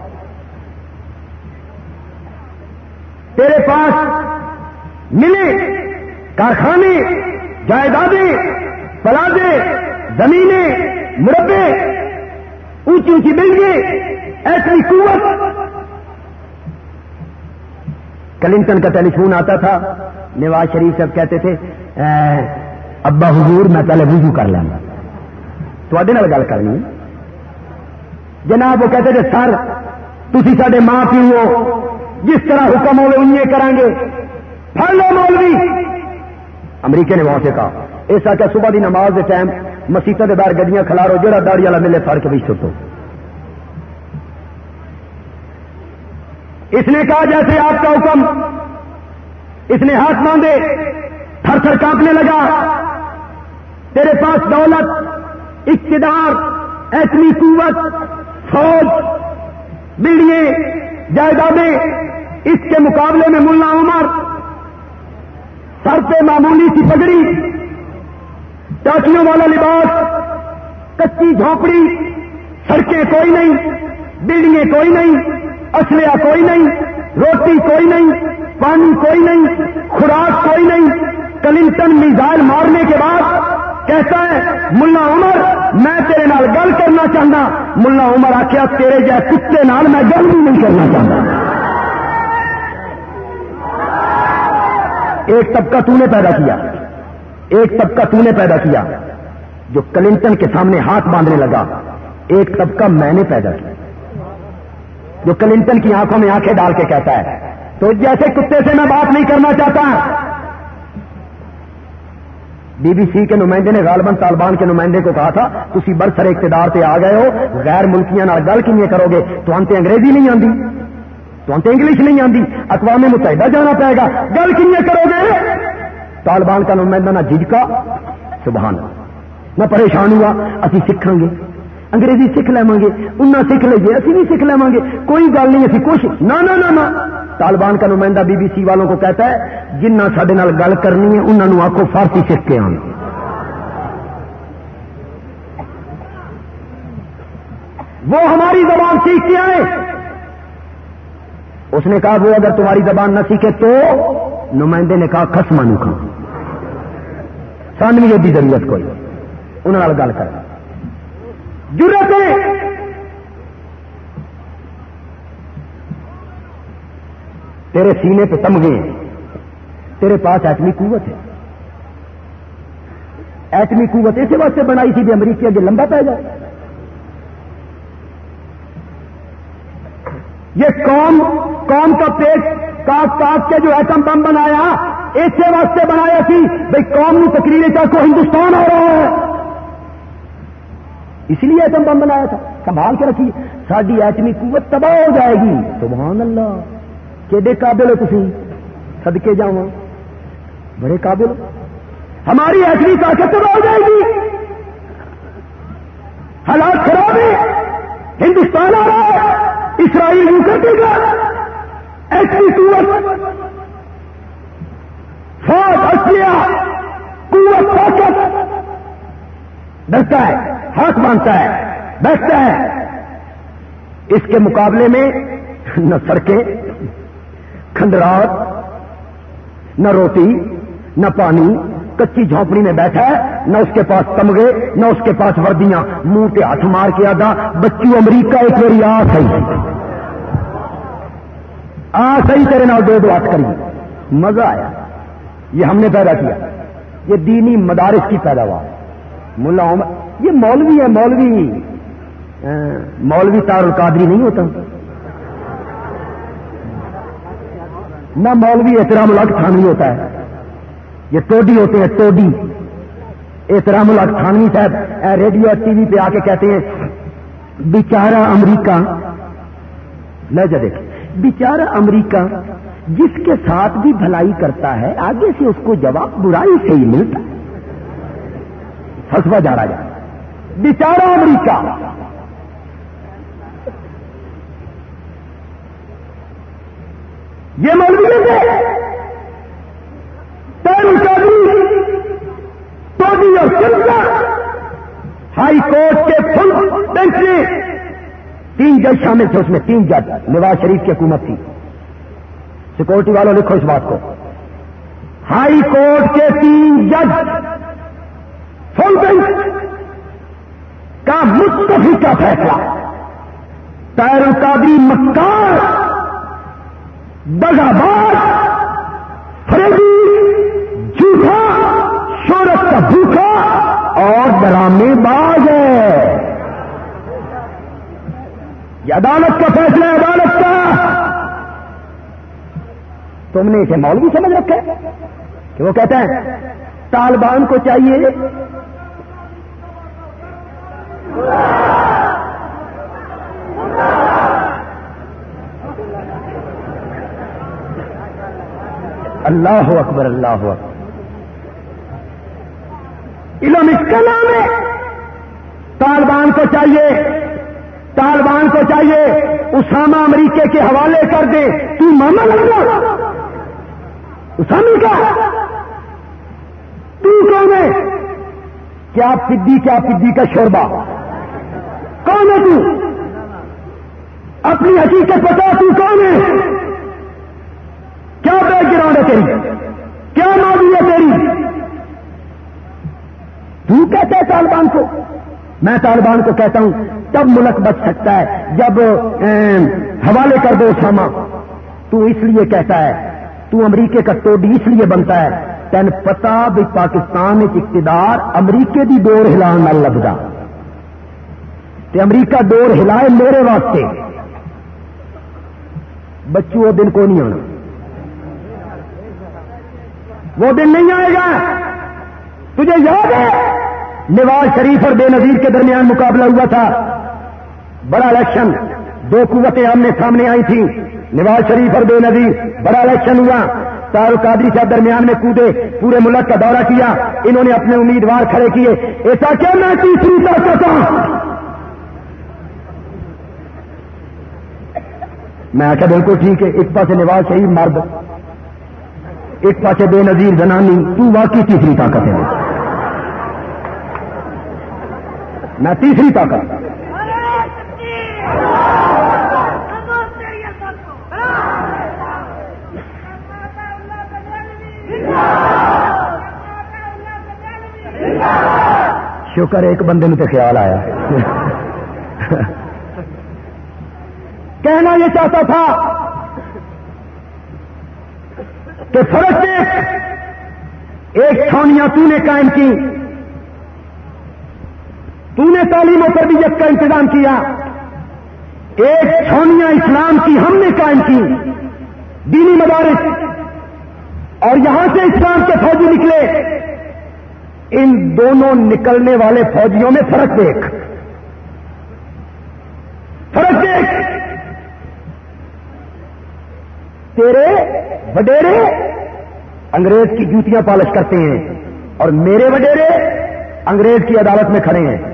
تیرے پاس ملے کارخانے، جائیدادیں، پلازے، زمینیں، مربے، اونچی اونچی بلڈنگیں، ایسی قوت۔ کلنٹن کا ٹیلی فون آتا تھا، نواز شریف صاحب کہتے تھے ابا حضور، میں پہلے وضو کر لینا تو گل کرنی۔ جناب، وہ کہتے تھے، سر تھی سارے ماں پیو ہو، جس طرح حکم ہوئے، انہیں کریں گے۔ پھڑ لو مولوی۔ امریکہ نے وہاں سے کہا، ایسا کیا صبح کی نماز کے ٹائم مسیطوں کے باہر گڈیاں کھلارو جہاں داڑی والا ملے فر کے بھی چھٹو اس نے کہا، جیسے آپ کا حکم، اس نے ہاتھ مانگے تھر تھر کانپنے لگا۔ تیرے پاس دولت، اقتدار ایٹمی قوت، فوج بلڈنگیں جائیدادیں، اس کے مقابلے میں ملا عمر۔ سر پہ معمولی سی پگڑی ٹاکیوں والا لباس، کچی جھونپڑی، سڑکیں کوئی نہیں، بلڈنگیں کوئی نہیں، اسلحہ کوئی نہیں، روٹی کوئی نہیں، پانی کوئی نہیں، خوراک کوئی نہیں۔ کلنٹن میزائل مارنے کے بعد کہتا ہے، ملا عمر، میں تیرے نال گل کرنا چاہتا ملا عمر آخیا تیرے جائے کتے نال میں گل بھی نہیں کرنا چاہتا۔ ایک طبقہ تو نے پیدا کیا۔ ایک طبقہ تو نے پیدا کیا جو کلنٹن کے سامنے ہاتھ باندھنے لگا۔ ایک طبقہ میں نے پیدا کیا۔ جو کلنٹن کی آنکھوں میں آنکھیں ڈال کے کہتا ہے۔ تو جیسے کتے سے میں بات نہیں کرنا چاہتا۔ بی بی سی کے نمائندے نے غالباً طالبان کے نمائندے کو کہا تھا تھی برسر اقتدار پہ آ گئے ہو، غیر ملکیاں گل کی کرو گے، تو انتے انگریزی نہیں آتی تو انگلش نہیں آتی اقوام متحدہ جانا پائے گا۔ گل کی کرو گے؟ طالبان کا نمائندہ نہ جھجکا۔ سبحان نہ پریشان ہوا۔ اسی سیکھیں گے۔ انگریزی سیکھ لوا گے۔ انہیں سیکھ لیجیے اسی بھی سیکھ لوا گے۔ کوئی گل نہیں، اسی کچھ نہ نہ طالبان کا نمائندہ بی بی سی والوں کو کہتا ہے جنہ سڈے گل کرنی ہے انہوں نے فارسی سیکھ کے آن۔ وہ ہماری زبان سیکھ کے آئے۔ اس نے کہا، وہ اگر تمہاری زبان نہ سیکھے تو نمائندے نے کہا خسما نو کھا سان بھی ضرورت کوئی انہوں گل کر۔ ضرورت تیرے سینے پہ تمغے ہیں۔ تیرے پاس ایٹمی قوت ہے۔ ایٹمی قوت اسی واسطے بنائی تھی بھی امریکی اگے لمبا پہ جائے۔ یہ قوم قوم کا پیٹ کاٹ کاٹ کے جو ایٹم بم بنایا اسی واسطے بنایا تھی بھائی قوم نے تقریر چاہ کو ہندوستان آ رہا ہے۔ اسی لیے ایٹم بم بنایا تھا۔ سنبھال کے رکھیے، ساری ایٹمی قوت تباہ ہو جائے گی۔ سبحان اللہ۔ کہ قابل ہو تھی سدکے جاؤ بڑے قابل ہماری ایٹمی طاقت تباہ ہو جائے گی۔ حالات خراب ہے ہندوستان آ رہا ہے۔ اسرائیل یوں کر دے گا۔ ایٹمی قوت فوج اصلیہ قوت طاقت ڈرتا ہے، ہاتھ باندھتا ہے، بیٹھتا ہے۔ اس کے مقابلے میں نہ سڑکیں، کھنڈرات، نہ روٹی، نہ پانی کچی جھونپڑی میں بیٹھا ہے، نہ اس کے پاس تمغے، نہ اس کے پاس وردیاں۔ منہ پہ ہاتھ مار کے آدھا بچی امریکہ، ایک میری آ صحیح آ صحیح تیرے نال دو دو ہاتھ کری۔ مزہ آیا۔ یہ ہم نے پیدا کیا۔ یہ دینی مدارس کی پیداوار۔ ملا عمر، یہ مولوی ہے، مولوی۔ مولوی تار القادری نہیں ہوتا۔ نہ مولوی احترام الگ تھانوی ہوتا ہے۔ یہ ٹوڈی ہوتے ہیں، ٹوڈی۔ احترام الگ تھانوی صاحب ریڈیو ٹی وی پہ آ کے کہتے ہیں، بیچارہ امریکہ، لے جا دیکھ، بیچارہ امریکہ جس کے ساتھ بھی بھلائی کرتا ہے، آگے سے اس کو جواب برائی سے ہی ملتا ہے۔ ہسوا جا رہا جائے بیچارہ امریکہ۔ یہ مولوی ہے۔ ٹوڈی اور سلسلہ ہائی کورٹ کے فل بینچ میں تین جج شامل تھے، اس میں تین جج، نواز شریف کی حکومت تھی۔ سیکورٹی والوں لکھو اس بات کو۔ ہائی کورٹ کے تین جج، فل بینچ کا مستفی کا فیصلہ۔ تیر القادری مکار بغاباد فریدی ڈرامے باز ہے۔ یہ عدالت کا فیصلہ ہے، عدالت کا۔ تم نے اسے مولوی سمجھ رکھا کہ وہ کہتے ہیں طالبان کو چاہیے۔ اللہ اکبر اللہ اکبر۔ علم اس کا نام ہے۔ طالبان کو چاہیے، طالبان کو چاہیے، اسامہ امریکے کے حوالے کر دے۔ تو ماما لگا۔ اسامی کا تو کون ہے؟ کیا پدی کیا پدی کا شوربا کون ہے تو؟ اپنی حقیقت بتا تو کون ہے؟ کیا بیک گراؤنڈ ہے تیری کیا مادی ہے تیری تو کہتے ہے طالبان کو۔ میں طالبان کو کہتا ہوں، تب ملک بچ سکتا ہے۔ جب حوالے کر دو اسامہ۔ تو اس لیے کہتا ہے، تو امریکہ کا توڑی اس لیے بنتا ہے۔ تین پتا بھی پاکستان اقتدار، امریکے دی ڈور ہلان نہ لگتا تے امریکہ ڈور ہلائے میرے واسطے۔ بچوں، وہ دن کو نہیں آنا۔ وہ دن نہیں آئے گا۔ تجھے یاد ہے؟ نواز شریف اور بے نظیر کے درمیان مقابلہ ہوا تھا۔ بڑا الیکشن، دو قوتیں آمنے سامنے آئی تھیں۔ نواز شریف اور بے نظیر، بڑا الیکشن ہوا۔ تار قادری صاحب درمیان میں کودے، پورے ملک کا دورہ کیا۔ انہوں نے اپنے امیدوار کھڑے کیے۔ ایسا کیا میں تیسری طاقت ہوں میں آخیا بالکل ٹھیک ہے، ایک پاس نواز شریف مرد، ایک پاس بے نظیر زنانی۔ تو واقعی تیسری طاقت ہے۔ میں تیسری طاقت۔ شکر، ایک بندے میں تو خیال آیا۔ کہنا یہ چاہتا تھا کہ فرق ایک چھونیاں تو نے قائم کی۔ نے تعلیم و تربیت کا انتظام کیا۔ ایک چھونیاں اسلام کی ہم نے قائم کی۔ دینی مدارس۔ اور یہاں سے اسلام کے فوجی نکلے۔ ان دونوں نکلنے والے فوجیوں میں فرق دیکھ۔ فرق دیکھ۔ تیرے وڈیرے انگریز کی جوتیاں پالش کرتے ہیں اور میرے وڈیرے انگریز کی عدالت میں کھڑے ہیں۔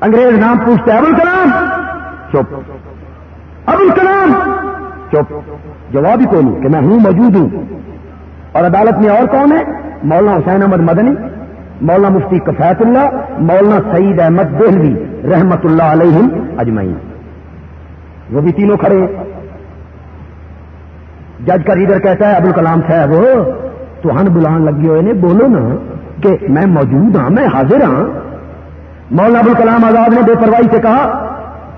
انگریز نام پوچھتے ابو الکلام؟ چپ۔ ابو الکلام؟ چپ۔ جواب ہی کو نہیں کہ میں ہوں، موجود ہوں۔ اور عدالت میں اور کون ہے مولانا حسین احمد مدنی، مولانا مفتی کفیت اللہ، مولانا سعید احمد دہلوی، رحمت اللہ علیہ اجمعین۔ وہ بھی تینوں کھڑے ہیں۔ جج کا ریڈر کہتا ہے، ابو کلام صاحب تو ہن بلان لگے ہوئے نے، بولو نا کہ میں موجود ہاں میں حاضر ہاں۔ مولانا ابو کلام آزاد نے بے پرواہی سے کہا،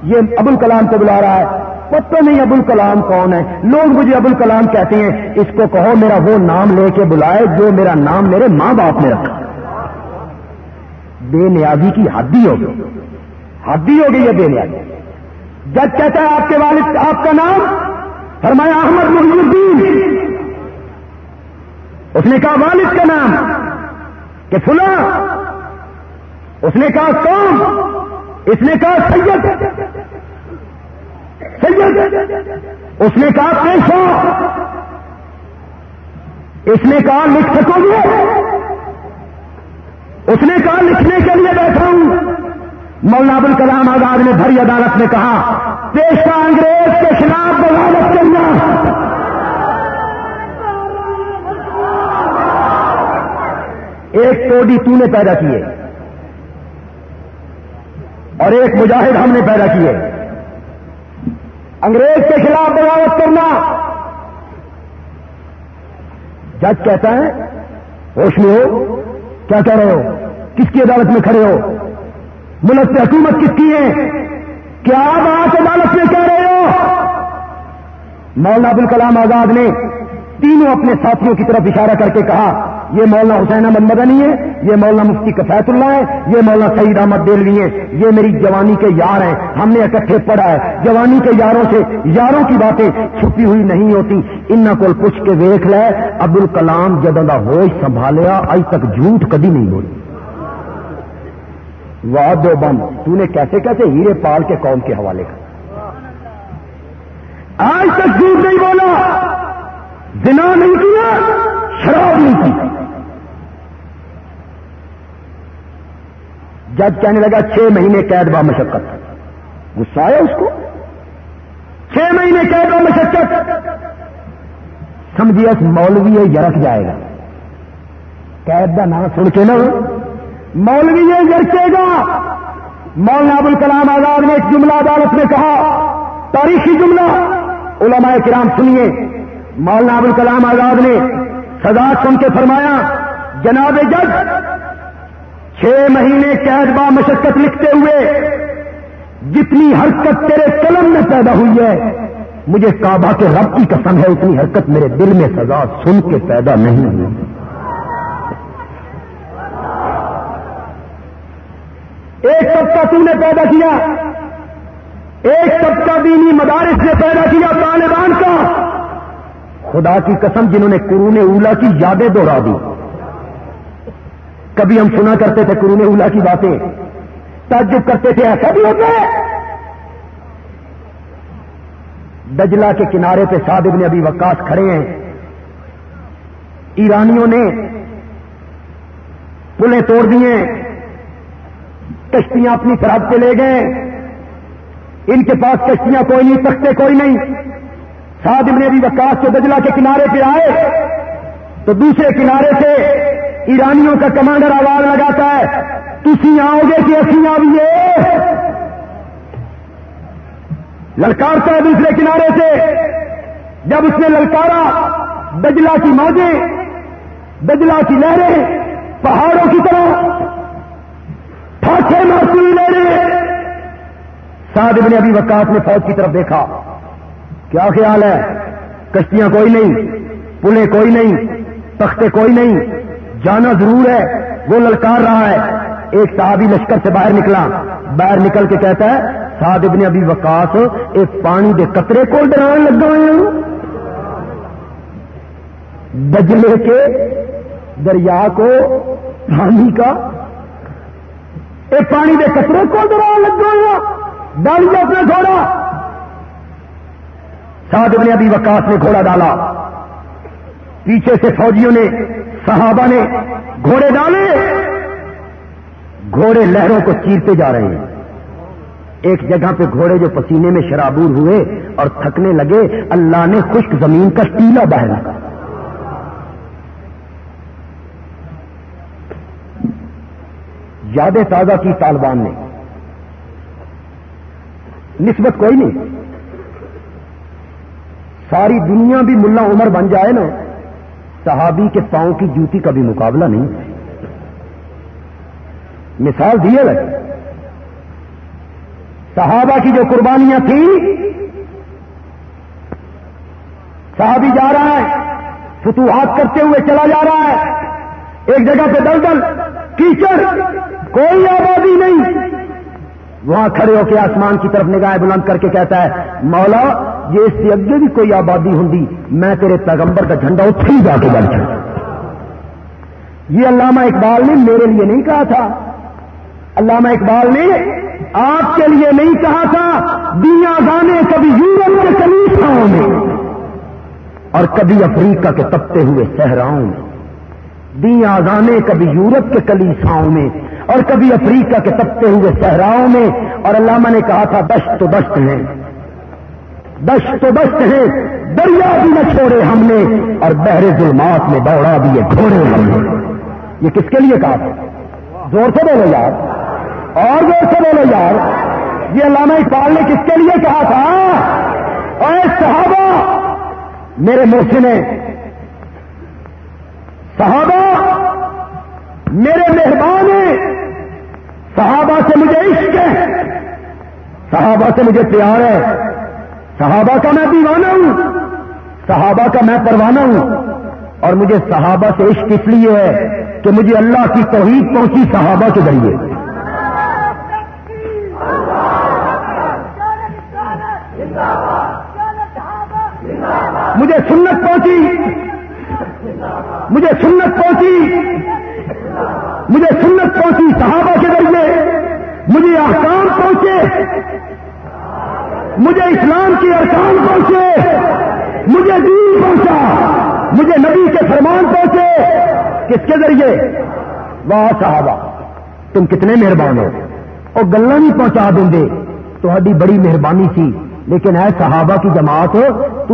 یہ ابو کلام کو بلا رہا ہے۔ پتہ نہیں ابو کلام کون ہے۔ لوگ مجھے ابو کلام کہتے ہیں، اس کو کہو میرا وہ نام لے کے بلائے جو میرا نام میرے ماں باپ نے رکھا۔ بے نیازی کی حدی ہو گئی حدی ہو گئی ہے بے نیازی۔ جج کہتا ہے آپ کے والد، آپ کا نام؟ فرمایا احمد محمد الدین۔ اس نے کہا، والد کا نام کہ فلاں اس نے کہا کون؟ اس نے کہا سید۔ سید۔ اس نے کہا پیشہ اس نے کہا لکھ سکو گے اس نے کہا لکھنے کے لیے بیٹھا ہوں۔ مولانا ابو الکلام آزاد نے بھری عدالت میں کہا پیشہ انگریز کے خلاف بغاوت کرنا۔ ایک کوڈی تو نے پیدا کیے۔ اور ایک مجاہد ہم نے پیدا کیے۔ انگریز کے خلاف بغاوت کرنا۔ جج کہتا ہے ہوش میں ہو، کیا کہہ رہے ہو؟ کس کی عدالت میں کھڑے ہو؟ ملک سے حکومت کس کی ہے؟ کیا آپ آج عدالت میں کہہ رہے ہو؟ مولانا ابو الکلام آزاد نے تینوں اپنے ساتھیوں کی طرف اشارہ کر کے کہا یہ مولانا حسین احمد مدنی ہے یہ مولانا مفتی کفیت اللہ ہے یہ مولانا سعید احمد دلوی ہے یہ میری جوانی کے یار ہیں۔ ہم نے اکٹھے پڑھا ہے۔ جوانی کے یاروں سے یاروں کی باتیں چھپی ہوئی نہیں ہوتی۔ ان کو پوچھ کے ویخ لے ابو الکلام جدوں کا ہوش سنبھالیا اج تک جھوٹ کدی نہیں بولی۔ واد دو بم۔ تو نے کیسے کیسے ہیرے پال کے قوم کے حوالے کا آج تک جھوٹ نہیں بولا۔ زنا نہیں کیا، شراب نہیں کی جج کہنے لگا چھ مہینے قید با مشقت۔ غصہ آیا اس کو؟ چھ مہینے قید با مشقت۔ سمجھیے مولوی یرک جائے گا۔ قید کا نام سن کے نا مولوی یہ یرکے گا۔ مولانا ابو الکلام آزاد نے ایک جملہ عدالت میں کہا، تاریخی جملہ۔ علماء کرام سنیے۔ مولانا ابو الکلام آزاد نے سزا سن کے فرمایا، جناب جج چھ مہینے قید با مشقت لکھتے ہوئے جتنی حرکت تیرے قلم میں پیدا ہوئی ہے، مجھے کعبہ کے رب کی قسم ہے، اتنی حرکت میرے دل میں سزا سن کے پیدا نہیں ہوئی۔ ایک طبقہ تم نے پیدا کیا، ایک طبقہ دینی مدارس نے پیدا کیا طالبان کا۔ خدا کی قسم جنہوں نے قرون اولا کی یادیں دوہرا دی۔ کبھی ہم سنا کرتے تھے قرون اولا کی باتیں، تعجب کرتے تھے، ایسا بھی ہوتا ہے۔ دجلا کے کنارے پہ صادب نے ابھی وکاس کھڑے ہیں۔ ایرانیوں نے پلیں توڑ دیے کشتیاں اپنی سرحد پہ لے گئے۔ ان کے پاس کشتیاں کوئی نہیں تختے کوئی نہیں۔ صادب نے ابھی وکاس جو دجلا کے کنارے پہ آئے۔ تو دوسرے کنارے سے ایرانیوں کا کمانڈر آواز لگاتا ہے۔ تھی آؤ گے کہ اسی آئیے للکارتا ہے دوسرے کنارے سے۔ جب اس نے للکارا دجلا کی موجیں دجلا کی لہریں، پہاڑوں کی طرح ٹھاٹے مارتی لہریں۔ صادب نے ابھی وکاس نے فوج کی طرف دیکھا۔ کیا خیال ہے؟ کشتیاں کوئی نہیں پلیں کوئی نہیں، تختے کوئی نہیں۔ جانا ضرور ہے، وہ للکار رہا ہے۔ ایک صحابی لشکر سے باہر نکلا۔ باہر نکل کے کہتا ہے، سعد ابن ابھی وکاس ایک پانی کے قطرے کو ڈران لگا ہوئے بجلے کے دریا کو پانی کا، ایک پانی کے قطرے کو ڈران لگا ہوا۔ ڈالی اپنا گھوڑا۔ سعد ابن ابھی وکاس نے گھوڑا ڈالا۔ پیچھے سے فوجیوں نے صحابہ نے گھوڑے ڈالے، گھوڑے لہروں کو چیرتے جا رہے ہیں۔ ایک جگہ پہ گھوڑے جو پسینے میں شرابور ہوئے اور تھکنے لگے، اللہ نے خشک زمین کا ٹیلا بہ لگا یاد تازہ کی طالبان نے۔ نسبت کوئی نہیں۔ ساری دنیا بھی ملا عمر بن جائے نا۔ صحابی کے پاؤں کی جوتی کا بھی مقابلہ نہیں۔ مثال دیے لگے صحابہ کی جو قربانیاں تھیں، صحابی جا رہا ہے، فتوحات کرتے ہوئے چلا جا رہا ہے۔ ایک جگہ پہ دل دل کیچڑ، کوئی آبادی نہیں۔ وہاں کھڑے ہو کے آسمان کی طرف نگاہ بلند کر کے کہتا ہے، مولا، یہ اس سے اگے بھی کوئی آبادی ہوں میں تیرے پیغمبر کا جھنڈا اتھی جا کے بڑھ یہ علامہ اقبال نے میرے لیے نہیں کہا تھا۔ علامہ اقبال نے آپ کے لیے نہیں کہا تھا دیا گانے کبھی یورپ کے کلیساؤں میں اور کبھی افریقہ کے تپتے ہوئے صحراؤں میں۔ دیا گانے کبھی یورپ کے کلیساؤں میں۔ اور کبھی افریقہ کے تپتے ہوئے صحراؤں میں، اور علامہ نے کہا تھا، دشت تو دشت ہیں۔ دشت تو دشت ہیں، دریا بھی نہ چھوڑے ہم نے، اور بحر ظلمات میں دوڑا دیے گھوڑے ہم نے۔ یہ کس کے لیے کہا تھا؟ زور سے بولو یار۔ اور زور سے بولو یار۔ یہ علامہ اقبال نے کس کے لیے کہا تھا؟ اور صحابہ، میرے محسن، صحابہ، میرے مہربان صحابہ سے مجھے عشق ہے۔ صحابہ سے مجھے پیار ہے۔ صحابہ کا میں دیوانہ ہوں۔ صحابہ کا میں پروانہ ہوں۔ اور مجھے صحابہ سے عشق اس لیے ہے کہ مجھے اللہ کی توحید پہنچی صحابہ کے ذریعے۔ مجھے سنت پہنچی۔ مجھے سنت پہنچی۔ مجھے سنت پہنچی صحابہ کے ذریعے، مجھے احکام پہنچے، مجھے اسلام کی ارکان پہنچے، مجھے دین پہنچا، مجھے نبی کے فرمان پہنچے، کس کے ذریعے؟ واہ صحابہ، تم کتنے مہربان ہو۔ اور گلا نہیں پہنچا دیں گے۔ تو بڑی مہربانی تھی۔ لیکن اے صحابہ کی جماعت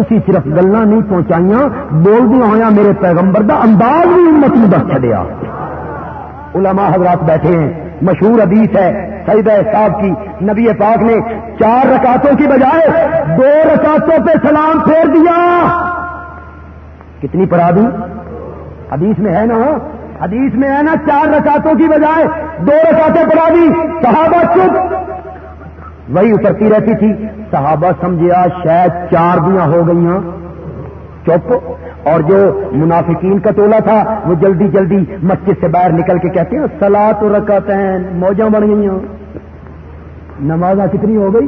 تھی صرف گلا نہیں پہنچائیاں بول دیا ہوا میرے پیغمبر دا انداز بھی امت میں دس چڑیا علماء حضرات بیٹھے ہیں۔ مشہور حدیث ہے سعید صاحب کی۔ نبی پاک نے چار رکعتوں کی بجائے دو رکعتوں پہ سلام پھیر دیا۔ کتنی پڑھا دوں حدیث میں ہے نا۔ حدیث میں ہے نا، چار رکعتوں کی بجائے دو رکعتیں پڑھا دی۔ صحابہ چپ۔ وہی اترتی رہتی تھی۔ صحابہ سمجھا شاید چار دیا ہو گئی چپ۔ اور جو منافقین کا ٹولہ تھا، وہ جلدی جلدی مسجد سے باہر نکل کے کہتے ہیں سلا تو رکھتے ہیں موجہ بڑھ گئی نماز کتنی ہو گئی؟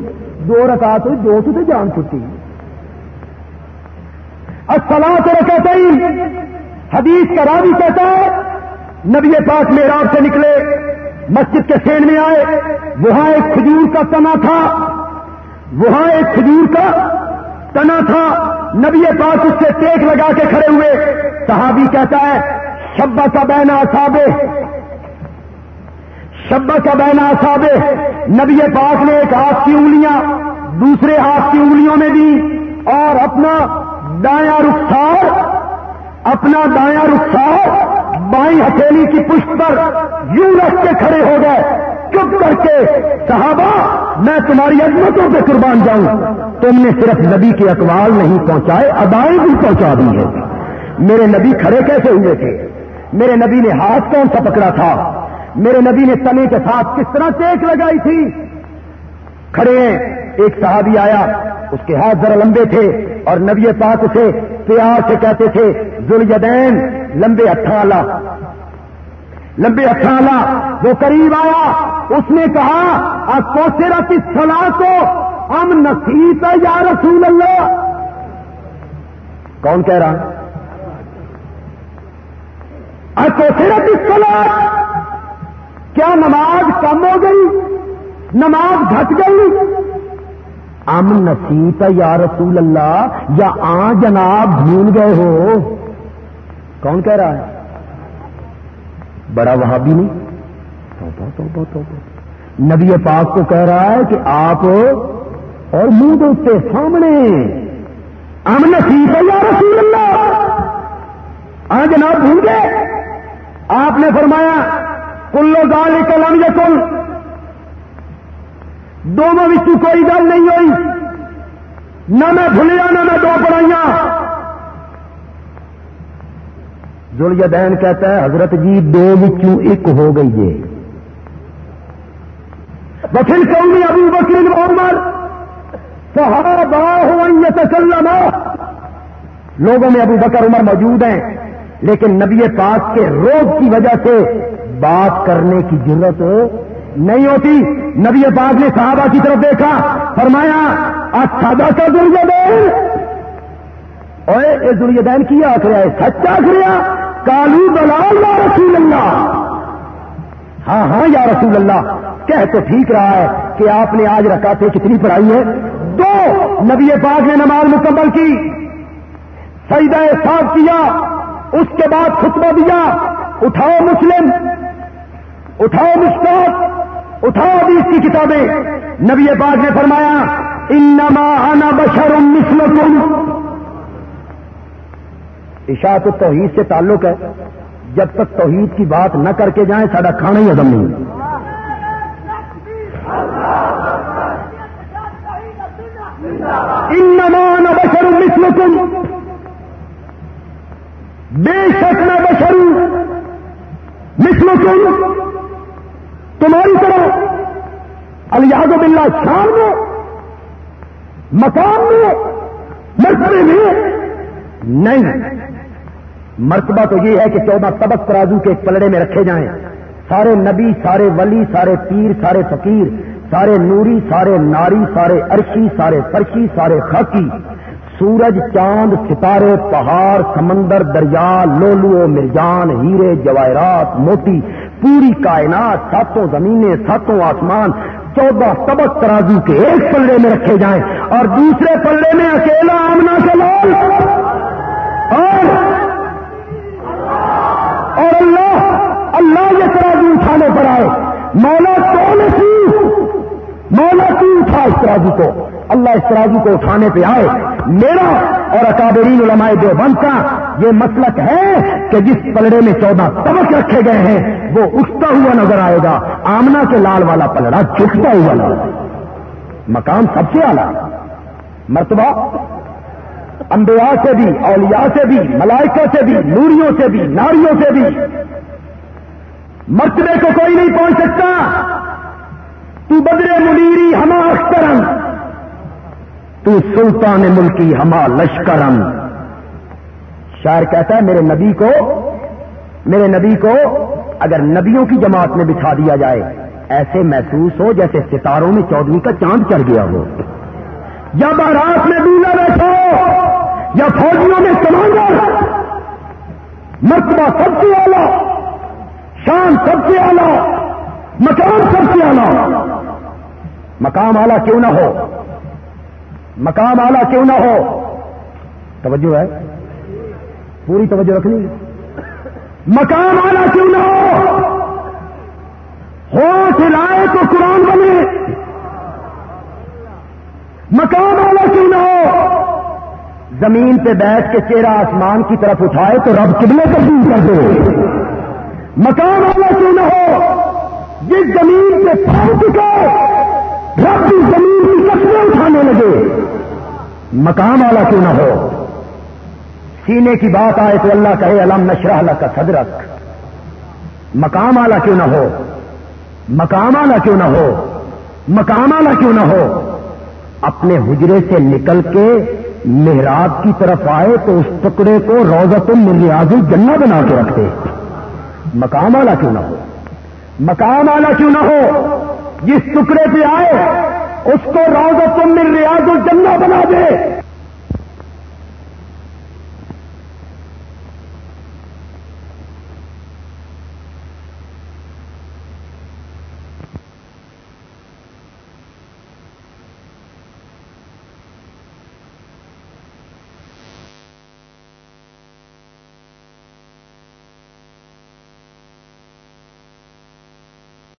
دو رکعت ہوئی، دو تو جان چھٹی۔ سلا تو رکھتے ہی حدیث کا راوی کہتا ہے، نبی پاک میراب سے نکلے، مسجد کے سین میں آئے، وہاں ایک کھجور کا تنا تھا۔ وہاں ایک کھجور کا تنا تھا۔ نبی پاک اس سے ٹیک لگا کے کھڑے ہوئے۔ صحابی کہتا ہے شبا کا بینا صابے شبا کا بینا صابے نبی پاک نے ایک ہاتھ کی انگلیاں، دوسرے ہاتھ کی انگلیوں میں دی اور اپنا دایا رخسار، اپنا دایا رخسار بائیں ہتھیلی کی پشت پر یوں رکھ کے کھڑے ہو گئے۔ کر کے صحابہ، میں تمہاری عظمتوں پہ قربان جاؤں۔ تم نے صرف نبی کے اقوال نہیں پہنچائے ادائیں بھی پہنچا دی ہے۔ میرے نبی کھڑے کیسے ہوئے تھے؟ میرے نبی نے ہاتھ کون سا پکڑا تھا؟ میرے نبی نے تنے کے ساتھ کس طرح ٹیک لگائی تھی؟ کھڑے ہیں، ایک صحابی آیا، اس کے ہاتھ ذرا لمبے تھے اور نبی پاک اسے پیار سے کہتے تھے ذوالدین لمبے اٹھالا لمبے اٹھالا وہ قریب آیا، اس نے کہا کوسرت سلا تو ہم نصیب یا رسول اللہ. کون کہہ رہا؟ کوسرت سلا کیا نماز کم ہو گئی؟ نماز گھٹ گئی؟ ام نصیب یا رسول اللہ، یا آ جناب بھول گئے ہو؟ کون کہہ رہا ہے؟ بڑا وہاں بھی نہیں نبی پاک کو کہہ رہا ہے کہ آپ اور منہ دوتے سامنے ام نصیب یا رسول اللہ۔ آ جناب، بھول گئے؟ آپ نے فرمایا کلو گال کلم یا کل دونوں کوئی گل نہیں ہوئی۔ نہ میں بھولیا، نہ میں دو پڑھائیاں۔ زلیدین کہتا ہے، حضرت جی دو بچوں ایک ہو گئی جی بکل قومی ابو بکر عمر، صحابہ ہو تسلم لوگوں میں ابو بکر، عمر موجود ہیں، لیکن نبی پاک کے روگ کی وجہ سے بات کرنے کی ضرورت نہیں ہوتی۔ نبی پاک نے صحابہ کی طرف دیکھا، فرمایا اچھا کا دلیادین اور دلیادین کی آخر ہے سچا آخریا کالو دلال یا رسول اللہ۔ ہاں ہاں یا رسول اللہ، کہہ تو ٹھیک رہا ہے کہ آپ نے آج رکھا کتنی پڑھائی ہے دو نبی پاک نے نماز مکمل کی۔ سیدہ صاف کیا، اس کے بعد خطبہ دیا۔ اٹھاؤ مسلم، اٹھاؤ مشتاق اٹھاؤ ابھی اس کی کتابیں۔ نبی پاک نے فرمایا، انما انا بشر مثلکم۔ اشاعت توحید سے تعلق ہے، جب تک توحید کی بات نہ کر کے جائیں سارا کھانا ہی عدم نہیں انما انا بشر مثلکم۔ بے شک میں بشر مثلکم۔ تمہاری طرح۔ الیاز باللہ شام میں مکان میں، مرتبے میں نہیں۔ مرتبہ تو یہ ہے کہ چودہ طبق ترازو کے ایک پلڑے میں رکھے جائیں۔ سارے نبی، سارے ولی، سارے پیر، سارے فقیر، سارے نوری، سارے ناری، سارے عرشی، سارے فرشی، سارے خاکی، سورج، چاند، ستارے، پہاڑ، سمندر، دریا، لولو، مرجان، ہیرے، جواہرات، موتی، پوری کائنات، ساتوں زمینیں، ساتوں آسمان، چودہ طبق ترازو کے ایک پلڑے میں رکھے جائیں اور دوسرے پلڑے میں اکیلا آمنا کے لال اور اللہ یہ ترازو اٹھانے پر آئے۔ مولا کون سی مولا کی اٹھا اس ترازو کو؟ اللہ اس ترازو کو اٹھانے پہ آئے۔ میرا اور اکابرین علماء دیوبند کا یہ مسلک ہے کہ جس پلڑے میں چودہ طبق رکھے گئے ہیں، وہ اٹھتا ہوا نظر آئے گا۔ آمنا کے لال والا پلڑا جھکتا ہوا نظر مکان سب سے آلہ مرتبہ انبیاء سے بھی، اولیاء سے بھی، ملائکہ سے بھی، نوریوں سے بھی، ناریوں سے بھی۔ مرتبے کو کوئی نہیں پہنچ سکتا۔ تو بدرے منیری ہما اخترم تو سلطان ملکی ہما لشکرم شاعر کہتا ہے، میرے نبی کو، میرے نبی کو اگر نبیوں کی جماعت میں بچھا دیا جائے، ایسے محسوس ہو جیسے ستاروں میں چودویں کا چاند چڑھ گیا ہو۔ یا بارات میں دولا بیٹھو یا فوجیوں میں کمانڈر۔ مرتبہ سب سے اعلیٰ۔ شان سب سے اعلیٰ، مقام سب سے اعلیٰ۔ مقام اعلیٰ کیوں نہ ہو؟ مقام اعلیٰ کیوں نہ ہو؟ توجہ ہے؟ پوری توجہ رکھنی مقام اعلیٰ کیوں نہ ہو؟ ہوش لائے تو قرآن بنے۔ مقام والا کیوں نہ ہو؟ زمین پہ بیٹھ کے چہرہ آسمان کی طرف اٹھائے تو رب قبلے تبدیل کر دو۔ مقام والا کیوں نہ ہو؟ جس زمین پہ پھل چکے، رب کی زمین کی کچرے اٹھانے لگے۔ مقام والا کیوں نہ ہو؟ سینے کی بات آئے تو اللہ کہے علم نشرح اللہ کا صدرک؟ مقام والا کیوں نہ ہو؟ مقام والا کیوں نہ ہو؟ مقام والا کیوں نہ ہو؟ اپنے حجرے سے نکل کے محراب کی طرف آئے تو اس ٹکڑے کو روزت ریاض جنا بنا کے رکھتے۔ مقام والا کیوں نہ ہو؟ مقام والا کیوں نہ ہو؟ جس ٹکڑے پہ آئے، اس کو راز تم من ریاض الجنہ بنا دے۔